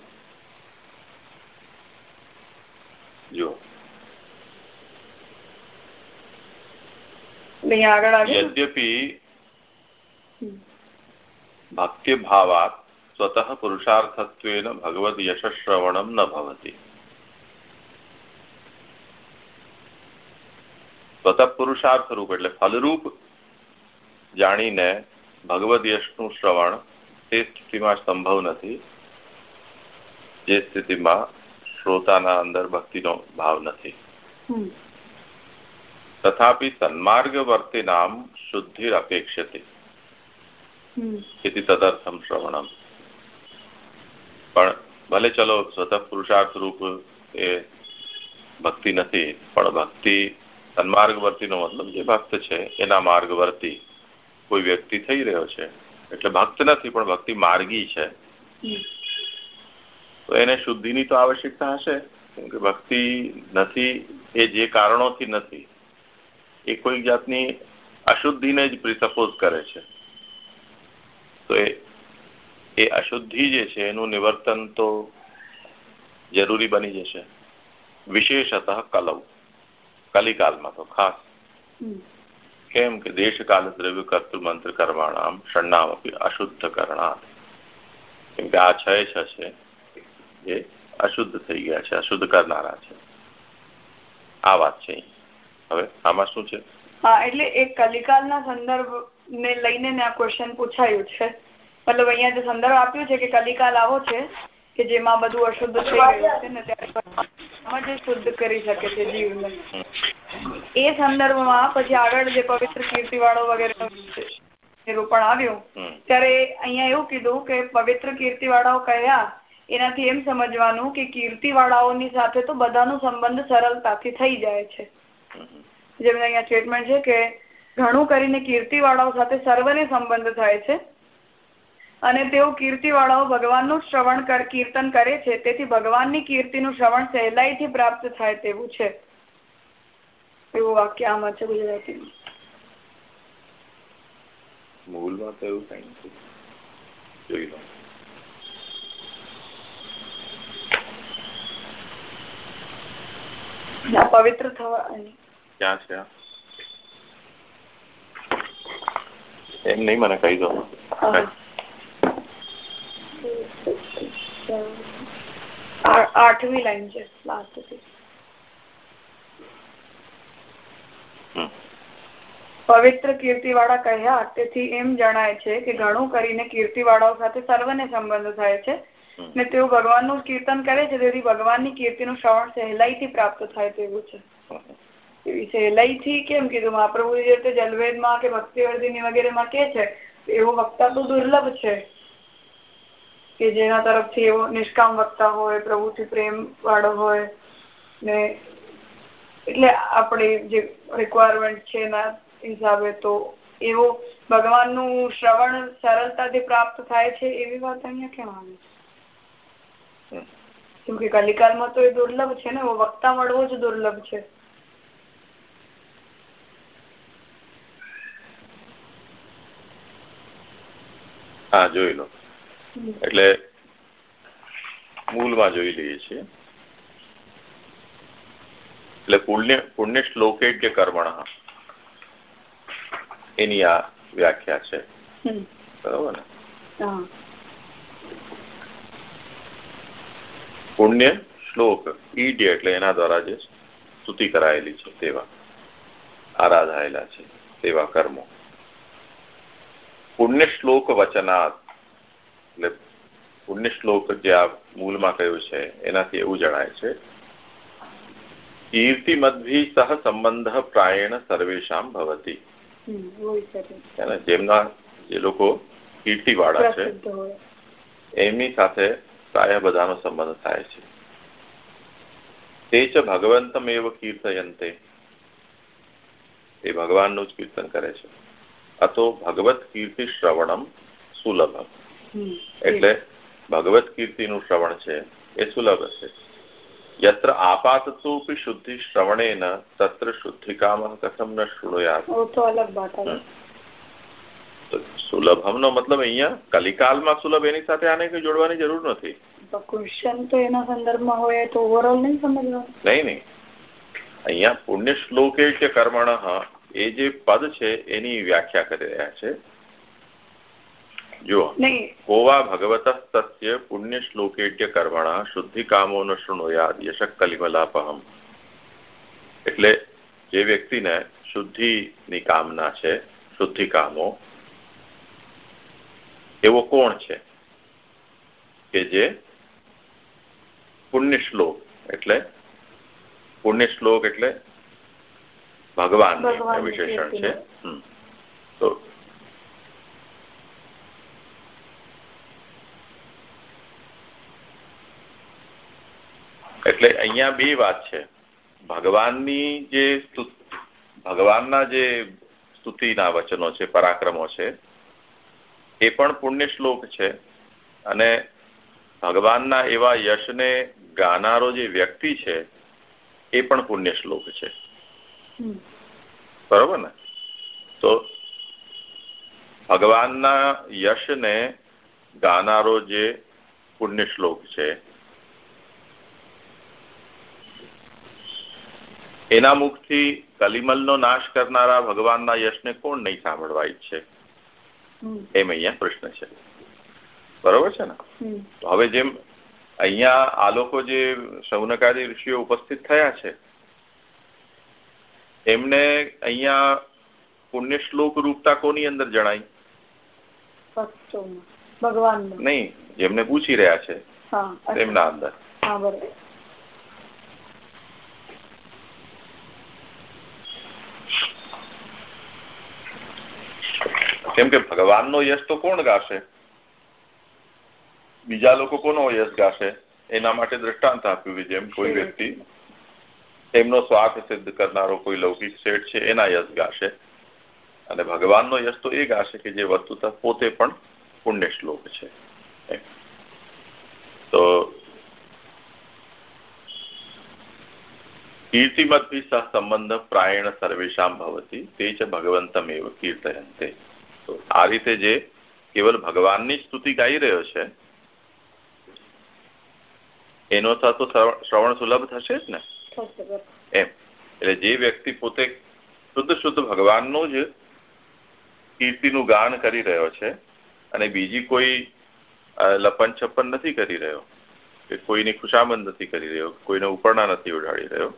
આગળ આવ્યું યદ્યપી ભક્તિભાવાત स्वतः पुरुषार्थत्वेन भगवद् यशश्रवणं न भवति સ્વતઃ પુરુષાર્થ રૂપ એટલે ફલરૂપ જાણીને ભગવદ યશનું શ્રવણ તે સ્થિતિમાં સંભવ નથી જે સ્થિતિમાં શ્રોતાના અંદર ભક્તિનો ભાવ નથી તથાપि સન્માર્ગવર્તિનામ શુદ્ધિરપેક્ષતે इति તદર્થમ શ્રવણમ પણ ભલે ચલો સ્વતઃ પુરુષાર્થ રૂપ એ ભક્તિ નથી, પણ ભક્તિ સન્માર્ગવર્તીનો મતલબ જે ભક્ત છે, એના માર્ગવર્તી કોઈ વ્યક્તિ થઈ રહ્યો છે. એટલે ભક્ત નથી, પણ ભક્તિ માર્ગી છે. તો એને શુદ્ધિની તો આવશ્યકતા હશે કેમ કે ભક્તિ નથી, એ જે કારણોથી નથી, એ કોઈક જાતની અશુદ્ધિને જ પ્રિસપોઝ કરે છે. તો એ અશુદ્ધિ જે છે એનું નિવર્તન તો જરૂરી બની જશે. વિશેષત કલવ કલિકાલમાં તો ખાસ. કેમ કે દેશકાલ દ્રવ્ય કર્તૃ મંત્ર કર્માણામ ષણ્ણામ અશુદ્ધ કરણા કેમ કે આ છ છ છે એ અશુદ્ધ થઈ ગયા છે અશુદ્ધ કરનારા છે. આ વાત છે હવે આમાં શું છે? હા એટલે એક કલિકાલના સંદર્ભ ને લઈને આ ક્વેશ્ચન પૂછાયું છે. મતલબ અહીંયા જે સંદર્ભ આપ્યો છે કે કલિકા આવો છે કે જેમાં બધું અશુદ્ધ થઈ ગયું છે ને ત્યારે જે શુદ્ધ કરી શકે છે જીવને. એ સંદર્ભમાં પછી આગળ જે પવિત્ર કીર્તિ વાળો વગેરે નિરૂપણ આવ્યું ત્યારે અહીંયા એવું કીધું કે પવિત્ર કીર્તિ વાળાઓ કયા એનાથી એમ સમજવાનું કે કીર્તિવાળાઓની સાથે તો બધાનો સંબંધ સરળતાથી થઈ જાય છે. જેમ અહીંયા સ્ટેટમેન્ટ છે કે ઘણું કરીને કીર્તિવાળાઓ સાથે સર્વને સંબંધ થાય છે. અને તેઓ કીર્તિવાળાઓ ભગવાનનું શ્રવણ કીર્તન કરે છે. તેથી ભગવાનની કીર્તિનું શ્રવણ સહેલાઈથી પ્રાપ્ત થાય તેવું છે. એવું વાક્ય આમાં છે ગુજરાતીમાં. મૂળમાં તો એવું કઈ નથી. જોઈ લો. પવિત્ર થવા ક્યાં છે એમ નહીં મને કહી દો. આઠમી લાઈન છે લાસ્ટ પવિત્ર કીર્તિવાળા કહ્યા તેથી એમ જણાય છે કે ઘણું કરીને કીર્તિ વાળાઓ સાથે સર્વને સંબંધ થાય છે ને તેઓ ભગવાનનું કીર્તન કરે છે તેથી ભગવાનની કીર્તિનું શ્રવણ સહેલાઈથી પ્રાપ્ત થાય તેવું છે. એવી સહેલાઈથી કેમ કીધું? મહાપ્રભુ જે રીતે જલવેદમાં કે ભક્તિવર્ધિની વગેરેમાં કે છે એવો વક્તા તો દુર્લભ છે. કે જેના તરફથી એવો નિષ્કામ વક્તા હોય, પ્રભુથી પ્રેમ વાળો હોય ને એટલે આપણી જે રિક્વાયરમેન્ટ છે એના હિસાબે તો એવો ભગવાનનું શ્રવણ સરળતાથી પ્રાપ્ત થાય છે એવી વાત અહીંયા આવે છે? કેમ કે તો એ દુર્લભ છે ને વક્તા મળવો જ દુર્લભ છે. હા, જોઈ લો. એટલે મૂળમાં જોઈ લઈએ છીએ. એટલે પુણ્ય પુણ્ય શ્લોકે જે કર્મણ એની આ વ્યાખ્યા છે. બરોબર ને? પુણ્ય શ્લોક ઈડ એટલે એના દ્વારા જે સ્તુતિ કરાયેલી છે તેવા આરાધાયેલા છે તેવા કર્મો. પુણ્ય શ્લોક વચનાત એટલે પુણ્ય શ્લોક જે આ મૂળમાં કહ્યું છે એનાથી એવું જણાય છે કીર્તિમદ્ભી સહ સંબંધ પ્રાયણ સર્વેશામ ભવતી. જેમના જે લોકો કીર્તિવાળા છે એમની સાથે પ્રાય બધાનો સંબંધ થાય છે. તે જ ભગવંતમ એવ કીર્તયંતે. એ ભગવાનનું જ કીર્તન કરે છે. અતો ભગવત કીર્તિ શ્રવણમ સુલભમ. એટલે ભગવત કીર્તિનું શ્રવણ છે એ સુલભ છે યત્ર આપાતતોપી શુદ્ધિ શ્રવણેન તત્ર શુદ્ધિકામ કથમ ન શૃણુયાત. સુલભમ નો મતલબ અહીંયા કલિકાલમાં સુલભ એની સાથે આને કઈ જોડવાની જરૂર નથી. ક્વેશ્ચન તો એના સંદર્ભમાં હોય તો ઓવરઓલ નહીં સમજવાનું? નહીં નહીં. અહીંયા પુણ્ય શ્લોકે કે કર્મણ એ જે પદ છે એની વ્યાખ્યા કરી રહ્યા છે. જુઓ. કોવા ભગવત તસ્ય પુણ્ય શ્લોકેટ્ય કર્મણા શુદ્ધિ કામો ન શૃણોયાદ યશક કલિમલાપહમ એટલે જે વ્યક્તિને શુદ્ધિની કામના છે શુદ્ધિ કામો એવો કોણ છે? કે જે પુણ્ય શ્લોક એટલે પુણ્ય શ્લોક એટલે ભગવાન વિશેષણ છે. તો એટલે અહીંયા બે વાત છે. ભગવાનની જે ભગવાનના જે સ્તુતિના વચનો છે પરાક્રમો છે એ પણ પુણ્ય શ્લોક છે. અને ભગવાનના એવા યશને ગાનારો જે વ્યક્તિ છે એ પણ પુણ્ય શ્લોક છે. બરોબર ને? તો ભગવાનના યશને ગાનારો જે પુણ્ય શ્લોક છે એના મુખથી કલિમલનો નાશ કરનારા ભગવાનના યશને કોણ નહીં સાંભળવા ઈચ્છે? એમ અહીંયા પ્રશ્ન છે. બરોબર છે ને? હવે જેમ અહીંયા આ લોકો જે સૌનકાદી ઋષિઓ ઉપસ્થિત થયા છે એમને અહીંયા પુણ્ય શ્લોક રૂપતા કોની અંદર જણાય? ભગવાન નહીં જેમને પૂછી રહ્યા છે. એમના અંદર. કેમ કે ભગવાનનો યશ તો કોણ ગાશે? બીજા લોકો કોનો યશ ગાશે? એના માટે દ્રષ્ટાંત આપ્યું કે જેમ કોઈ વ્યક્તિ એમનો સ્વાર્થ સિદ્ધ કરનારો કોઈ લૌકિક શેઠ છે એના યશ ગાશે. અને ભગવાનનો યશ તો એ ગાશે કે જે વસ્તુતઃ પોતે પણ પુણ્ય શ્લોક છે. તો કીર્તિમતભી સહ સંબંધ પ્રાયણ સર્વેશામ ભવતી તે જ ભગવંતમેવ કીર્તયંતે. તો આ રીતે જે કેવલ ભગવાનની સ્તુતિ ગાઈ રહ્યો છે એનો થતો શ્રવણ સુલભ થશે જ ને? એમ. એટલે જે વ્યક્તિ પોતે શુદ્ધ શુદ્ધ ભગવાનનું જ કીર્તિનું ગાન કરી રહ્યો છે અને બીજી કોઈ લપન છપ્પન નથી કરી રહ્યો કે કોઈની ખુશામંદ નથી કરી રહ્યો કોઈને ઉપરના નથી ઉડાડી રહ્યો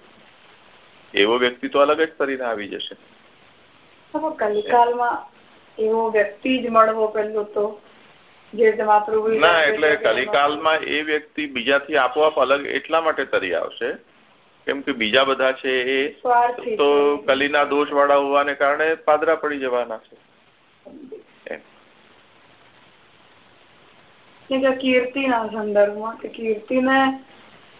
એવો વ્યક્તિ તો અલગ જ કરીને આવી જશે. કલિકાલમાં એવો વ્યક્તિ જ મળવો પેલું તો ના એટલે કલિકાલમાં એ વ્યક્તિ બીજાથી આપોઆપ અલગ એટલા માટે તરી આવશે? કેમ કે બીજા બધા છે એ તો કલીના દોષ વાળા હોવાને કારણે પાદરા પડી જવાના છે. કીર્તિના સંદર્ભમાં કે કીર્તિને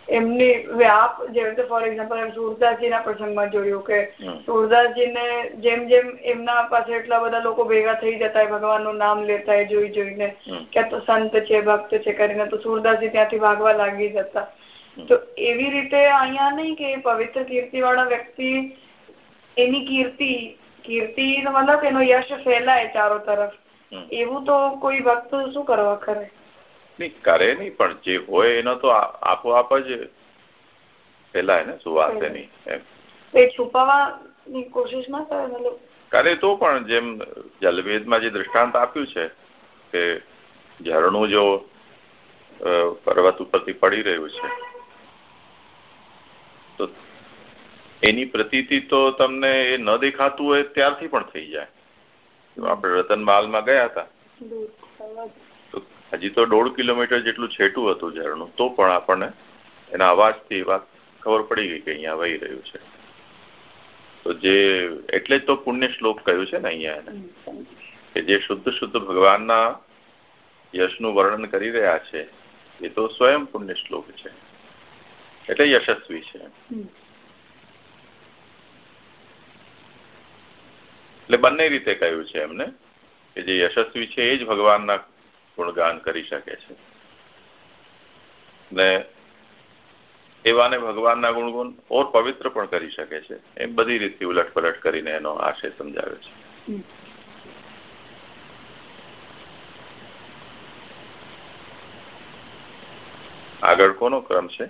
એમની વ્યાપ જેવી રીતે ફોર એક્ઝામ્પલ સુરદાસજીના પ્રસંગમાં જોયું કે સુરદાસજીને જેમ જેમ એમના પાસે એટલા બધા લોકો ભેગા થઈ જતા ભગવાનનું નામ લેતા જોઈ જોઈને કે તો સંત છે ભક્ત છે કરીને તો સુરદાસજી ત્યાંથી ભાગવા લાગી જતા. તો એવી રીતે અહીંયા નહીં કે પવિત્ર કીર્તિ વાળા વ્યક્તિ એની કીર્તિ કીર્તિ મતલબ એનો યશ ફેલાય ચારો તરફ. એવું તો કોઈ ભક્ત શું કરવા કરે નહીં કરે નહીં પણ જે હોય એનો તો આપોઆપ જ ફેલાય ને સુવાસ એની એમ. છુપાવવાની કોશિશ ના કરે મતલબ? કરે તો પણ જેમ જલભેદમાં જે દ્રષ્ટાંત આપ્યું છે કે ઝરણું જો પર્વત ઉપરથી પડી રહ્યું છે તો એની પ્રતીતિ તો તમને એ ન દેખાતું હોય ત્યારથી પણ થઈ જાય. આપણે રતનમાલમાં ગયા હતા. હજી તો દોઢ કિલોમીટર જેટલું છેટું હતું ઝરણું, તો પણ આપણને એના અવાજથી વાત ખબર પડી ગઈ કે અહીંયા વહી રહ્યું છે. તો જે, એટલે તો પુણ્ય શ્લોક કહ્યું છે ને અહીંયા એને, કે જે શુદ્ધ શુદ્ધ ભગવાનના યશનું વર્ણન કરી રહ્યા છે, એ તો સ્વયં પુણ્ય શ્લોક છે. એટલે યશસ્વી છે. એટલે બંને રીતે કહ્યું છે એમને, કે જે યશસ્વી છે એ જ ભગવાનના ગુણગાન કરી શકે છે. ને એવાને ભગવાનના ગુણગુણ ઓર પવિત્ર પણ કરી શકે છે. એમ બધી રીતે ઉલટ પલટ કરીને એનો આશય સમજાવે છે. આગળ કોનો ક્રમ છે?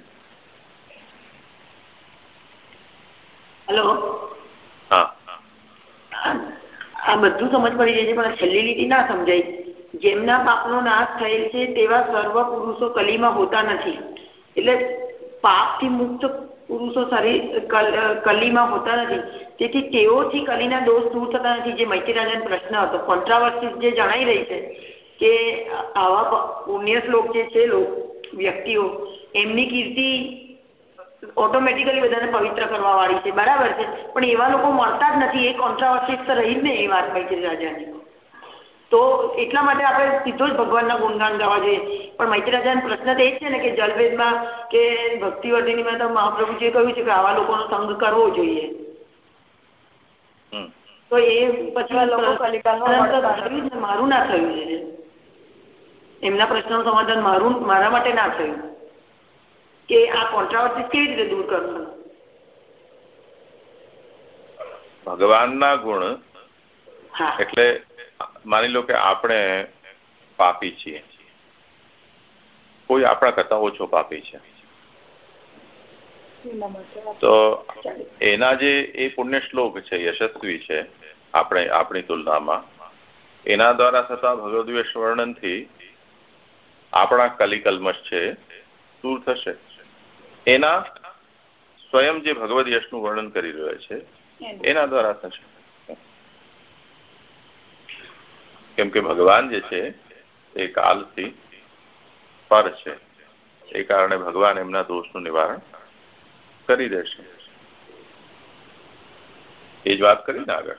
હેલો. હા. આ બધું સમજ પડી જાય છે પણ છેલ્લી લીટી ના સમજાય. જેમના પાપનો નાશ થયેલ છે તેવા સર્વ પુરુષો કલીમાં હોતા નથી. એટલે પાપથી મુક્ત પુરુષો શરીર કલીમાં હોતા નથી. તેથી તેઓથી કલીના દોષ દૂર થતા નથી. જે મૈત્રી રાજાનો પ્રશ્ન હતો. કોન્ટ્રાવર્સી જે જણાઈ રહી છે કે આવા પુણ્ય શ્લોક જે છે વ્યક્તિઓ, એમની કીર્તિ ઓટોમેટિકલી બધાને પવિત્ર કરવા વાળી છે. બરાબર છે? પણ એવા લોકો મળતા જ નથી. એ કોન્ટ્રાવર્સિસ તો રહી જ ને એ વાત મૈત્રી રાજાની તો એટલા માટે આપણે સીધો જ ભગવાનના ગુણગાન ગાવા જોઈએ. પણ મૈત્રી રાજાનો પ્રશ્ન તો એ છે ને કે જલવેદમાં કે ભક્તિવર્ધિનીમાં તો મહાપ્રભુજીએ કહ્યું છે કે આવા લોકોનો સંગ કરવો જોઈએ. તો એ પછી મારું ના થયું છે. એમના પ્રશ્નનું સમાધાન મારું મારા માટે ના થયું. કે આ કોન્ટ્રાવર્સિસ કેવી રીતે દૂર કરશું ભગવાનના ગુણ એટલે માની લો કે આપણે પાપી છીએ. કોઈ આપણા કરતા ઓછો પાપી છે. તો એના જે એ પુણ્ય શ્લોક છે યશસ્વી છે આપણે આપણી તુલનામાં એના દ્વારા થતા ભગવદ્વેષ વર્ણનથી આપણા કલિકલમશ છે દૂર થશે. એના સ્વયં જે ભગવદ યશનું વર્ણન કરી રહ્યો છે એના દ્વારા થશે. કેમ કે ભગવાન જે છે, એ કાલથી પર છે. એ કારણે ભગવાન એમના દોષનું નિવારણ કરી દેશે. એ જ વાત કરી ને આગળ.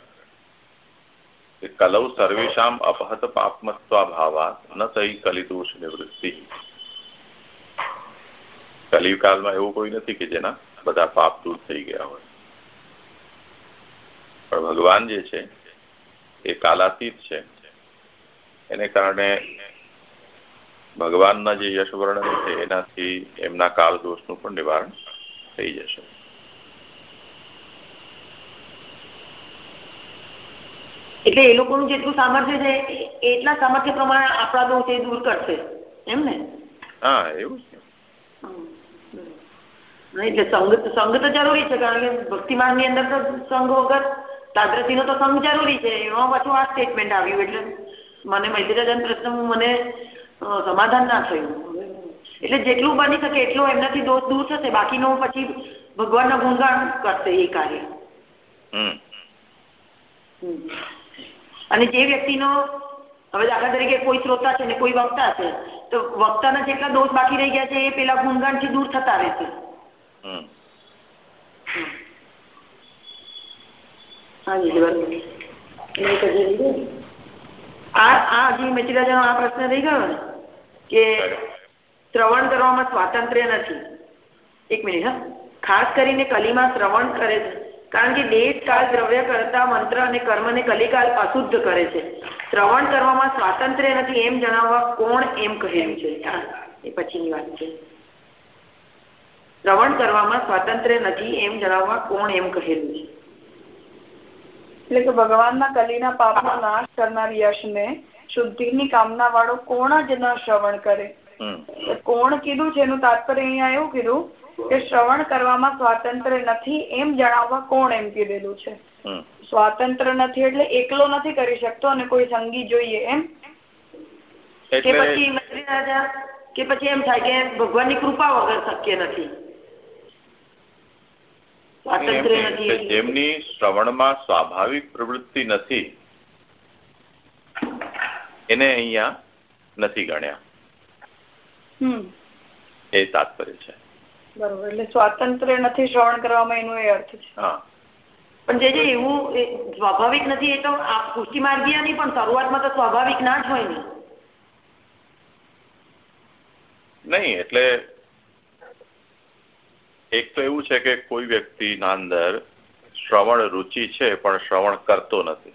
કે સર્વેશામ અપહત પાપમત્વા ભાવાત, ન થઈ કલિદોષ નિવૃત્તિ. કલિયુકાલમાં એવું કોઈ નથી કે જેના બધા પાપ દૂર થઈ ગયા હોય. પણ ભગવાન જે છે, એ કાલાતીત છે. એને કારણે ભગવાનના જે યશ વર્ણન છે એનાથી એમના કાળ દોષનું પણ નિવારણ થઈ જશે. એટલે એ લોકોનું જેટલું સામર્થ્ય છે એટલા સામર્થ્ય પ્રમાણે આપણા દોષ એ દૂર કરશે. એમ ને? હા એવું છે. એટલે સંઘ સંઘ તો જરૂરી છે કારણ કે ભક્તિમાનની અંદર તો સંઘ વગર તાદ્રતી નો તો સંઘ જરૂરી છે. એમાં પાછું આ સ્ટેટમેન્ટ આવ્યું એટલે મને મૈત્રીરાજન પ્રશ્ન મને સમાધાન ના થયું. એટલે જેટલું બની શકે એટલું એમનાથી દોષ દૂર થશે. બાકીનો પછી ભગવાનના ગુણગાન કરશે એ કાર્ય. અને જે વ્યક્તિનો હવે દાખલા તરીકે કોઈ શ્રોતા છે ને કોઈ વક્તા છે તો વક્તાના જેટલા દોષ બાકી રહી ગયા છે એ પેલા ગુણગાનથી દૂર થતા રહેશે આ આ હજી મેચીરાજાનો આ પ્રશ્ન રહી ગયો ને, કે શ્રવણ કરવામાં સ્વાતંત્ર્ય નથી. એક મિનિટ, હા. ખાસ કરીને કલીમાં શ્રવણ કરે છે. કારણ કે દેશ કાળ દ્રવ્ય કરતા મંત્ર અને કર્મને કલિકાલ અશુદ્ધ કરે છે. શ્રવણ કરવામાં સ્વાતંત્ર્ય નથી એમ જણાવવા કોણ એમ કહેલું છે? એ પછીની વાત છે. શ્રવણ કરવામાં સ્વાતંત્ર્ય નથી એમ જણાવવા કોણ એમ કહેલું છે? એટલે કે ભગવાનના કલીના પાપનો નાશ કરનાર યશને શુદ્ધિની કામના વાળો કોણ જ ન શ્રવણ કરે. કોણ કીધું છે એનું તાત્પર્ય અહીંયા એવું કીધું કે શ્રવણ કરવામાં સ્વાતંત્ર્ય નથી એમ જણાવવા કોણ એમ કીધેલું છે. સ્વાતંત્ર નથી એટલે એકલો નથી કરી શકતો અને કોઈ સંગી જોઈએ એમ. કે પછી કે પછી એમ થાય કે ભગવાનની કૃપા વગર શક્ય નથી. જેમની શ્રવણમાં સ્વાભાવિક પ્રવૃત્તિ નથી. એને અહીંયા નથી ગણ્યા. એ તાત્પર્ય છે. બરોબર. એટલે સ્વાતંત્ર્ય નથી શ્રવણ કરવામાં એનો એ અર્થ છે. હા. પણ જે જે એવું સ્વાભાવિક નથી એ તો પુષ્ટિ માર્ગીય નહીં પણ શરૂઆતમાં તો સ્વાભાવિક ના જ હોય ને. નહીં એટલે એક તો એવું છે કે કોઈ વ્યક્તિના અંદર શ્રવણ રુચિ છે પણ શ્રવણ કરતો નથી.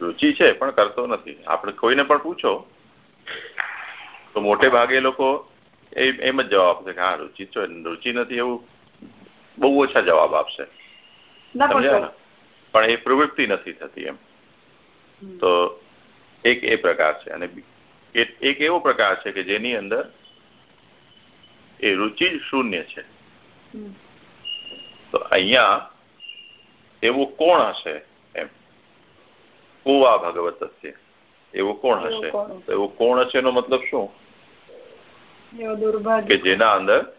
રુચિ છે પણ કરતો નથી. આપણે કોઈને પણ પૂછો તો મોટે ભાગે લોકો એમ જ જવાબ આપશે કે હા રુચિ છે રુચિ નથી એવું બહુ ઓછા જવાબ આપશે. પણ એ પ્રવૃત્તિ નથી થતી એમ. તો એક એ પ્રકાર છે. અને એક એવો પ્રકાર છે કે જેની અંદર એ રુચિ શૂન્ય છે. તો અહીંયા એવું કોણ હશે એમ? કોવા ભગવત એવું કોણ હશે? એવું કોણ હશે એનો મતલબ શું? કે જેના અંદર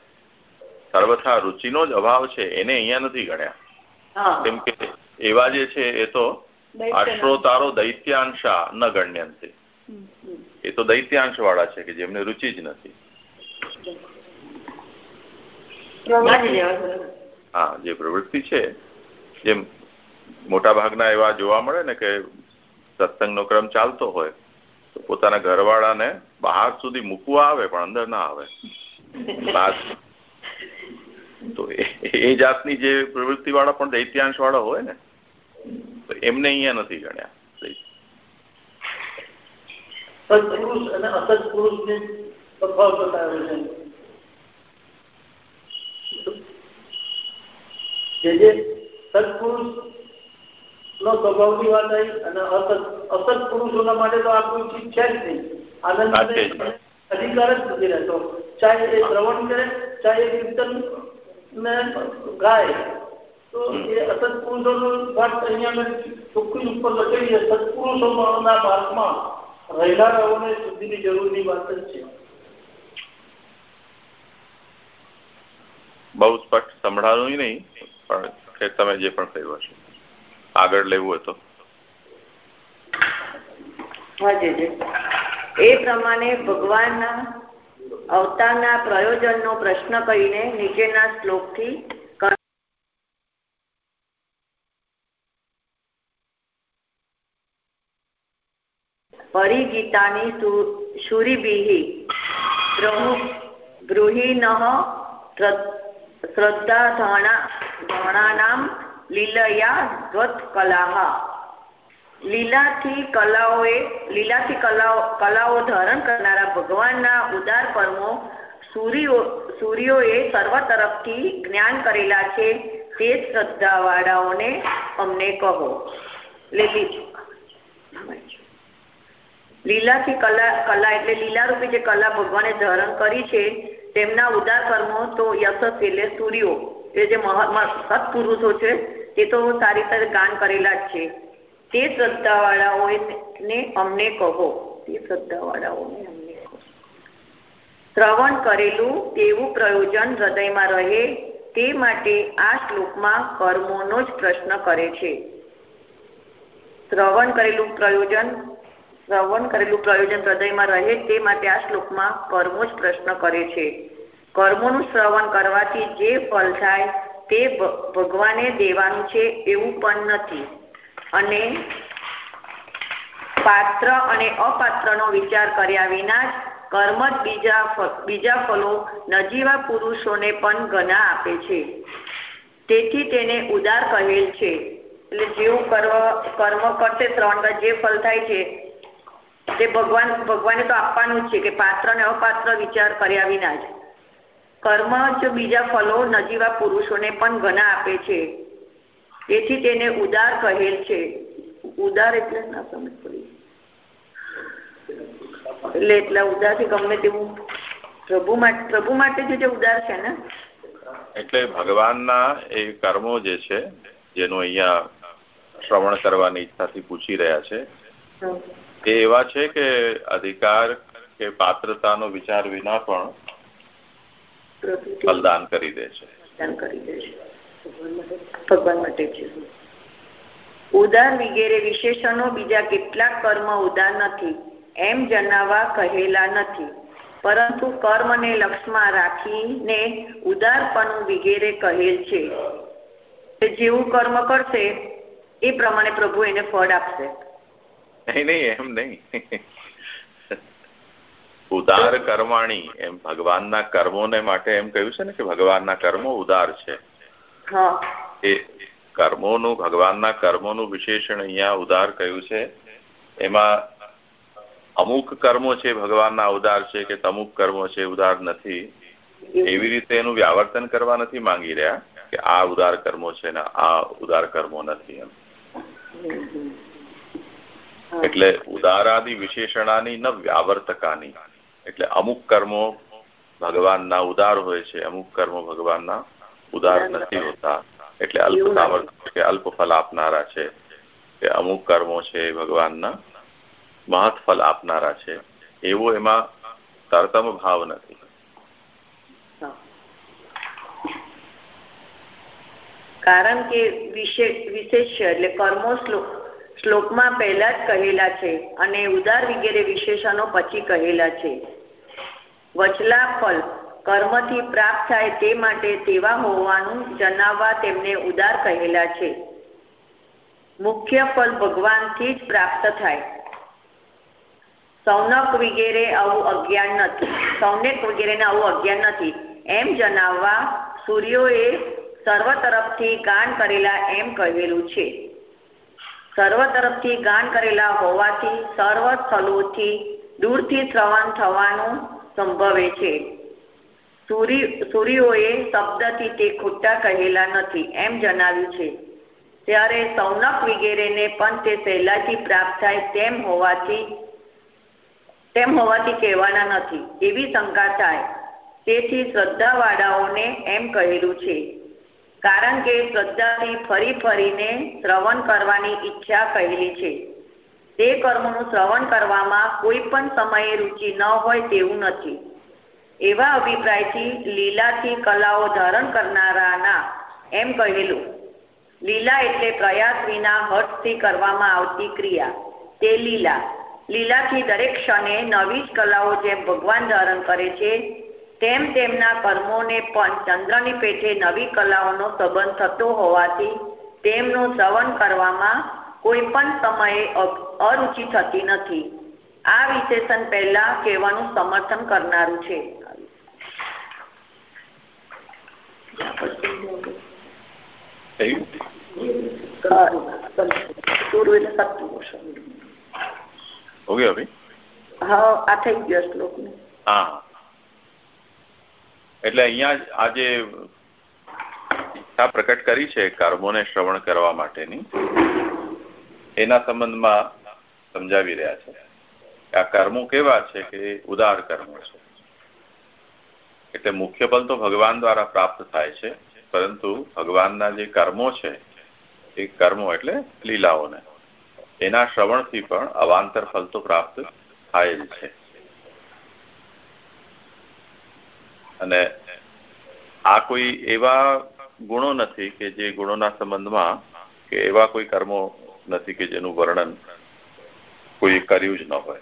સર્વથા રુચિનો જ અભાવ છે એને અહીંયા નથી ગણ્યા. કેમ કે એવા જે છે એ તો આશ્રોતારો દૈત્યાંશા ન ગણ્યંતે. એ તો દૈત્યાંશ વાળા છે કે જેમને રુચિ જ નથી. હા જે પ્રવૃત્તિ છે જેમ મોટા ભાગના એવા જોવા મળે ને કે સત્સંગનો ક્રમ ચાલતો હોય તો પોતાના ઘરવાળાને બહાર સુધી મૂકવા આવે પણ અંદર ના આવે. તો એ જાતની જે પ્રવૃત્તિ વાળા પણ દૈત્યાંશ વાળા હોય ને તો એમને અહીંયા નથી ગણ્યા. સત્પુરુષ અને અસત્પુરુષ ને તફાવત બતાવે છે. જે જે સત્પુરુષ નો સ્વભાવની વાત આવી અને અસત પુરુષોના માટે તો આ ચીજ છે જ નહીં. આનંદ અધિકાર જ નથી રહેતો. ચાહે એ શ્રવણ કરે ચાહે કીર્તન ને ગાય તો એ અસત પુરુષોનો વાત અહીંયા ચોખ્ખી ઉપર લખેલી છે. સત્પુરુષોના માર્ગમાં રહેનારાઓને શુદ્ધિની જરૂરની વાત જ છે. બહુ સ્પષ્ટ સંભળાયું નહીં, પણ તમે જે પણ કહ્યું હશે. આગળ લેવું હતો એ પ્રમાણે ભગવાનના અવતારના પ્રયોજનનો પ્રશ્ન કરીને નીચેના શ્લોકથી પરિગીતાની શુરીભિ ધણા નામ લીલયા લીલાથી કલાઓએ લીલાથી કલાઓ કલાઓ ધારણ કરનારા ભગવાનના ઉદાર કર્મો સૂર્યો સૂર્યોએ સર્વ તરફથી જ્ઞાન કરેલા છે તે શ્રદ્ધાવાળાઓને અમને કહો લીલી લીલાથી કલા કલા એટલે લીલારૂપી જે કલા ભગવાને ધારણ કરી છે તેમના ઉદાર કર્મો તો યશસ એટલે સૂર્યો. એ જે સત્પુરુષો છે તે તો સારી રીતે ગાન કરેલા જ છે. તે શ્રદ્ધાવાળાઓને અમને કહો. તે શ્રદ્ધાવાળાઓને અમને કહો. શ્રવણ કરેલું તેવું પ્રયોજન હૃદયમાં રહે તે માટે આ શ્લોકમાં કર્મોનો જ પ્રશ્ન કરે છે. શ્રવણ કરેલું પ્રયોજન, શ્રવણ કરેલું પ્રયોજન હૃદયમાં રહે તે માટે આ શ્લોકમાં કર્મો જ પ્રશ્ન કરે છે. કર્મોનું શ્રવણ કરવાથી જે ફળ થાય તે ભગવાને દેવાનું છે એવું પણ નથી. અને પાત્ર અને અપાત્રનો વિચાર કર્યા વિના જ કર્મ જ બીજા બીજા ફલો નજીવા પુરુષોને પણ ઘણા આપે છે. તેથી તેને ઉદાર કહેલ છે. એટલે જેવું કર્મ કર્મ કરશે ત્રણ જે ફળ થાય છે, તે ભગવાન, ભગવાને તો આપવાનું છે કે પાત્ર અને અપાત્ર વિચાર કર્યા વિના જ. કર્મ જ બીજા ફલો નજીવા પુરુષોને પણ ઘણા આપે છે. તેથી તેને ઉદાર કહેલ છે. ઉદાર એટલે ના સમજ પડી. એટલે એટલા ઉદારથી ગમે તેવું પ્રભુ માટે પ્રભુ માટે જે ઉદાર છે ને. એટલે ભગવાનના એ કર્મો જે છે જેનું અહીંયા શ્રવણ કરવાની ઈચ્છાથી પૂછી રહ્યા છે એ એવા છે કે અધિકાર કે પાત્રતાનો વિચાર વિના પણ બલિદાન કરી દે છે. ભગવાન માટે છે. ઉદાર વગેરે વિશેષણો બીજા કેટલાક કર્મ ઉદાર નથી. એમ જણાવવા કહેલા નથી. પરંતુ કર્મને લક્ષમાં રાખીને ઉદારપણું વગેરે કહેલ છે. જેવું કર્મ કરશે એ પ્રમાણે પ્રભુ એને ફળ આપશે. નહીં નહીં એમ નહીં. ઉદાર કરવાણી એમ ભગવાનના કર્મોને માટે એમ કહ્યું છે ને કે ભગવાનના કર્મો ઉદાર છે. એ કર્મોનું ભગવાનના કર્મોનું વિશેષણ અહીંયા ઉદાર કહ્યું છે. એમાં અમુક કર્મો છે ભગવાનના ઉદાર છે કે અમુક કર્મો છે ઉદાર નથી. એવી રીતે એનું વ્યાવર્તન કરવા નથી માંગી રહ્યા કે આ ઉદાર કર્મો છે ને આ ઉદાર કર્મો નથી એમ. એટલે ઉદારાદિ વિશેષણાની ન વ્યાવર્તકાની. એટલે અમુક કર્મો ભગવાનના ઉદાર હોય છે અમુક કર્મો ભગવાનના ઉદાર નથી હોતા. એટલે અલ્પ સામર્થ્ય કે અલ્પ ફલ આપનારા છે કે અમુક કર્મો છે ભગવાનના મહત ફલ આપનારા છે. એવો એમાં તરતમ ભાવ નથી. કારણ કે વિશેષ એટલે કર્મો શ્લોક શ્લોકમાં પહેલા જ કહેલા છે અને ઉદાર વગેરે વિશેષણો પછી કહેલા છે. વચલા ફળ કર્મથી પ્રાપ્ત થાય તે માટે તેવા હોવાનું જણાવવા તેમને ઉદાર કહેલા છે. મુખ્ય ફળ ભગવાનથી જ પ્રાપ્ત થાય. સૌનક વગેરે આવું અજ્ઞાન નથી. સૌનક વગેરેને આવું અજ્ઞાન નથી. એમ જણાવવા સૂર્યોએ સર્વ તરફથી ગાન કરેલા એમ કહેલું છે. સર્વ તરફથી ગાન કરેલા હોવાથી સર્વ સ્થળોથી દૂરથી શ્રવણ થવાનું સંભવે છે. સૂર્યોએ શબ્દથી તે ખોટા કહેલા નથી, એમ જણાવ્યું છે. ત્યારે સૌનક વગેરેને પણ તે સહેલાથી પ્રાપ્ત થાય તેમ હોવાથી તેમ હોવાથી કહેવાના નથી, એવી શંકા થાય. તેથી શ્રદ્ધાવાળાઓને એમ કહેલું છે. કારણ કે શ્રદ્ધાથી ફરી ફરીને શ્રવણ કરવાની ઈચ્છા કહેલી છે. તે કર્મનું શ્રવણ કરવામાં કોઈ પણ સમયે રુચિ ન હોય તેવું નથી. એવા અભિપ્રાયથી લીલાથી કલાઓ ધારણ કરનારાના એમ કહેલું. લીલા એટલે પ્રયાસ વિના હઠથી કરવામાં આવતી ક્રિયા. તે લીલા. લીલાથી દરેક ક્ષણે નવી જ કલાઓ જેમ ભગવાન ધારણ કરે છે, તેમ તેમના કર્મોને પણ ચંદ્રની પેઠે નવી કલાઓનો સંબંધ થતો હોવાથી તેમનું શ્રવણ કરવામાં કોઈ પણ સમયે અરુચિ થતી નથી. આ વિશેષણ પહેલા કહેવાનું સમર્થન કરનારું છે. હા આ થઈ ગયો શ્લોક. હા. એટલે અહીંયા આજે પ્રકટ કરી છે કર્મોને શ્રવણ કરવા માટેની એના સંબંધમાં સમજાવી રહ્યા છે. આ કર્મો કેવા છે કે ઉદાર કર્મો છે. એટલે મુખ્ય બલ તો ભગવાન દ્વારા પ્રાપ્ત થાય છે, પરંતુ ભગવાનના જે કર્મો છે, એ કર્મો એટલે લીલાઓને. એના શ્રવણથી પણ અવાંતર ફલ તો પ્રાપ્ત થાય જ છે. અને આ કોઈ એવા ગુણો નથી કે જે ગુણોના સંબંધમાં કે એવા કોઈ કર્મો નથી કે જેનું વર્ણન કોઈ કર્યું જ ન હોય.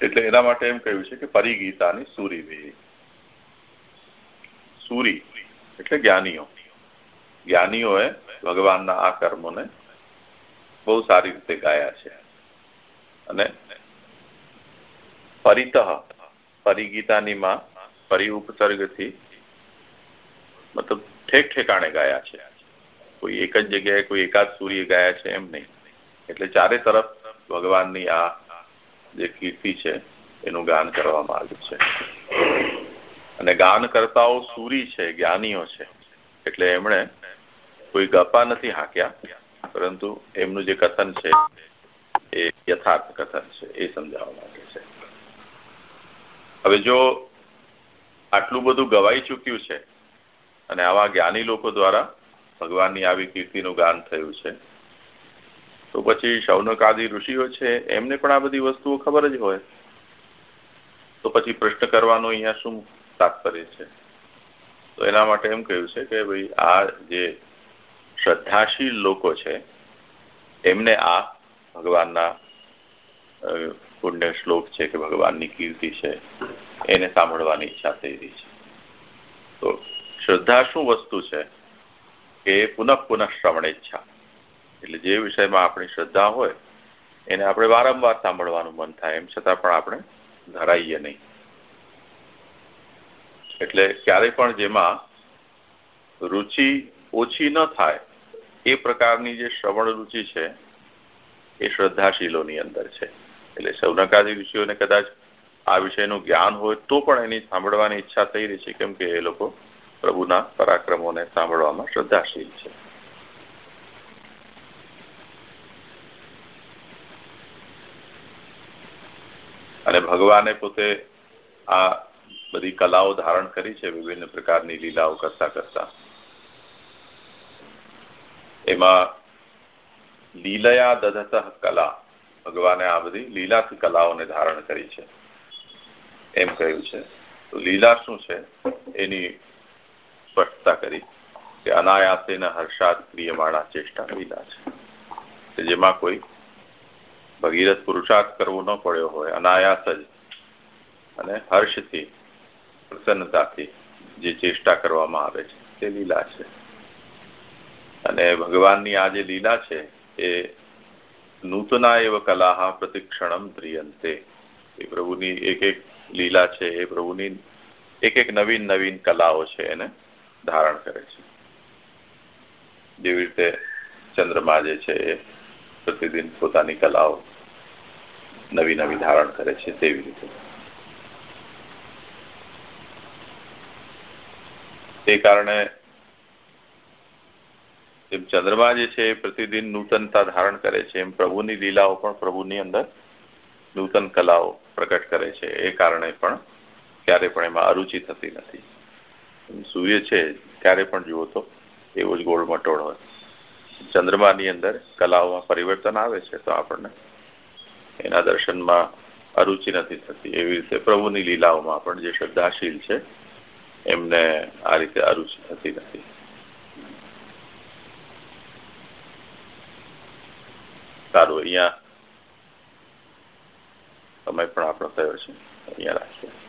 એટલે એના માટે એમ કહ્યું છે કે પરિગીતાની સૂરીવેરી સૂરી એટલે જ્ઞાનીઓ. જ્ઞાનીઓએ ભગવાનના આ કર્મોને બહુ સારી રીતે ગાયા છે. અને પરિતઃ પરિગીતાની માં પરિ ઉપસર્ગથી મતલબ ઠેક ઠેકાણે ગાયા છે. કોઈ એક જ જગ્યાએ કોઈ એકાદ સૂર્ય ગયા છે એમ નહીં. એટલે ચારે તરફ ભગવાનની આ જે કીર્તિ છે, એનું ગાન કરવામાં આવ્યું છે. અને ગાન કરતાઓ સૂરી છે, જ્ઞાનીઓ છે. એટલે એમણે કોઈ ગપા નથી હાંક્યા, પરંતુ એમનું જે કથન છે, એ યથાર્થ કથન છે, એ સમજાવવા માટે છે. હવે જો આટલું બધું ગવાઈ ચૂક્યું છે, અને આવા જ્ઞાની લોકો દ્વારા ભગવાનની આવી કીર્તિનું ગાન થયું છે. તો પછી શૌનકાદી ઋષિઓ છે, એમને પણ આ બધી વસ્તુઓ ખબર જ હોય. તો પછી પ્રશ્ન કરવાનો અહીંયા શું તાત્પર્ય છે? તો એના માટે એમ કહ્યું છે કે ભાઈ, આ જે શ્રદ્ધાશીલ લોકો છે, એમને આ ભગવાનના પુણ્ય શ્લોક છે કે ભગવાનની કીર્તિ છે, એને સાંભળવાની ઈચ્છા થઈ રહી છે. તો શ્રદ્ધા શું વસ્તુ છે? કે પુનઃ પુનઃ શ્રવણ ઈચ્છા. એટલે જે વિષયમાં આપણી શ્રદ્ધા હોય, એને આપણે વારંવાર સાંભળવાનું મન થાય, એમ છતાં પણ આપણે ધરાઈએ નહીં. એટલે ક્યારેય પણ જેમાં રુચિ ઓછી ન થાય, એ પ્રકારની જે શ્રવણ રુચિ છે, એ શ્રદ્ધાશીલોની અંદર છે. એટલે સૌનકાદી ઋષિઓને કદાચ આ વિષયનું જ્ઞાન હોય તો પણ એની સાંભળવાની ઈચ્છા થઈ રહી છે, કેમ કે એ લોકો પ્રભુના પરાક્રમોને સાંભળવામાં શ્રદ્ધાશીલ છે. અને ભગવાને પોતે આ બધી કલાઓ ધારણ કરી છે, વિભિન્ન પ્રકારની લીલાઓ કરતા કરતા. એમાં લીલયા દધત કલા, ભગવાને આ બધી લીલાથી કલાઓને ધારણ કરી છે. એમ કહ્યું છે. તો લીલા શું છે? એની સ્પષ્ટતા કરી કે અનાયાસેના હર્ષાદ ક્રિયમાણા ચેષ્ટા લીલા છે. જેમાં કોઈ ભગીરથ પુરુષાર્થ કરવો ન પડ્યો હોય, અનાયાસ જ અને હર્ષથી, પ્રસન્નતાથી જે ચેષ્ટા કરવામાં આવે છે, તે લીલા છે. અને ભગવાનની આ જે લીલા છે, એ નૂતના એવ કલા પ્રતિક્ષણમ ધ્રિયંતે એ પ્રભુની એક એક લીલા છે, એ પ્રભુની એક એક નવીન નવીન કલાઓ છે એને ધારણ કરે છે. જેવી રીતે ચંદ્રમા જે છે એ પ્રતિદિન પોતાની કલાઓ નવી નવી ધારણ કરે છે તેવી રીતે. તે કારણે જેમ ચંદ્રમા જે છે એ પ્રતિદિન નૂતનતા ધારણ કરે છે, એમ પ્રભુની લીલાઓ પણ પ્રભુની અંદર નૂતન કલાઓ પ્રગટ કરે છે. એ કારણે પણ ક્યારે પણ એમાં અરુચિ થતી નથી. સૂર્ય છે ક્યારે પણ જુઓ તો, એવો જ ગોળ મટોળ હોય. ચંદ્રમાની અંદર કલાઓમાં પરિવર્તન આવે છે તો આપણને એના દર્શનમાં અરુચિ નથી થતી. એવી રીતે પ્રભુની લીલાઓમાં પણ જે શ્રદ્ધાશીલ છે, એમને આ રીતે અરુચિ થતી નથી. સારું, અહીંયા સમય પણ આપણો થયો છે. અહીંયા રાખીએ.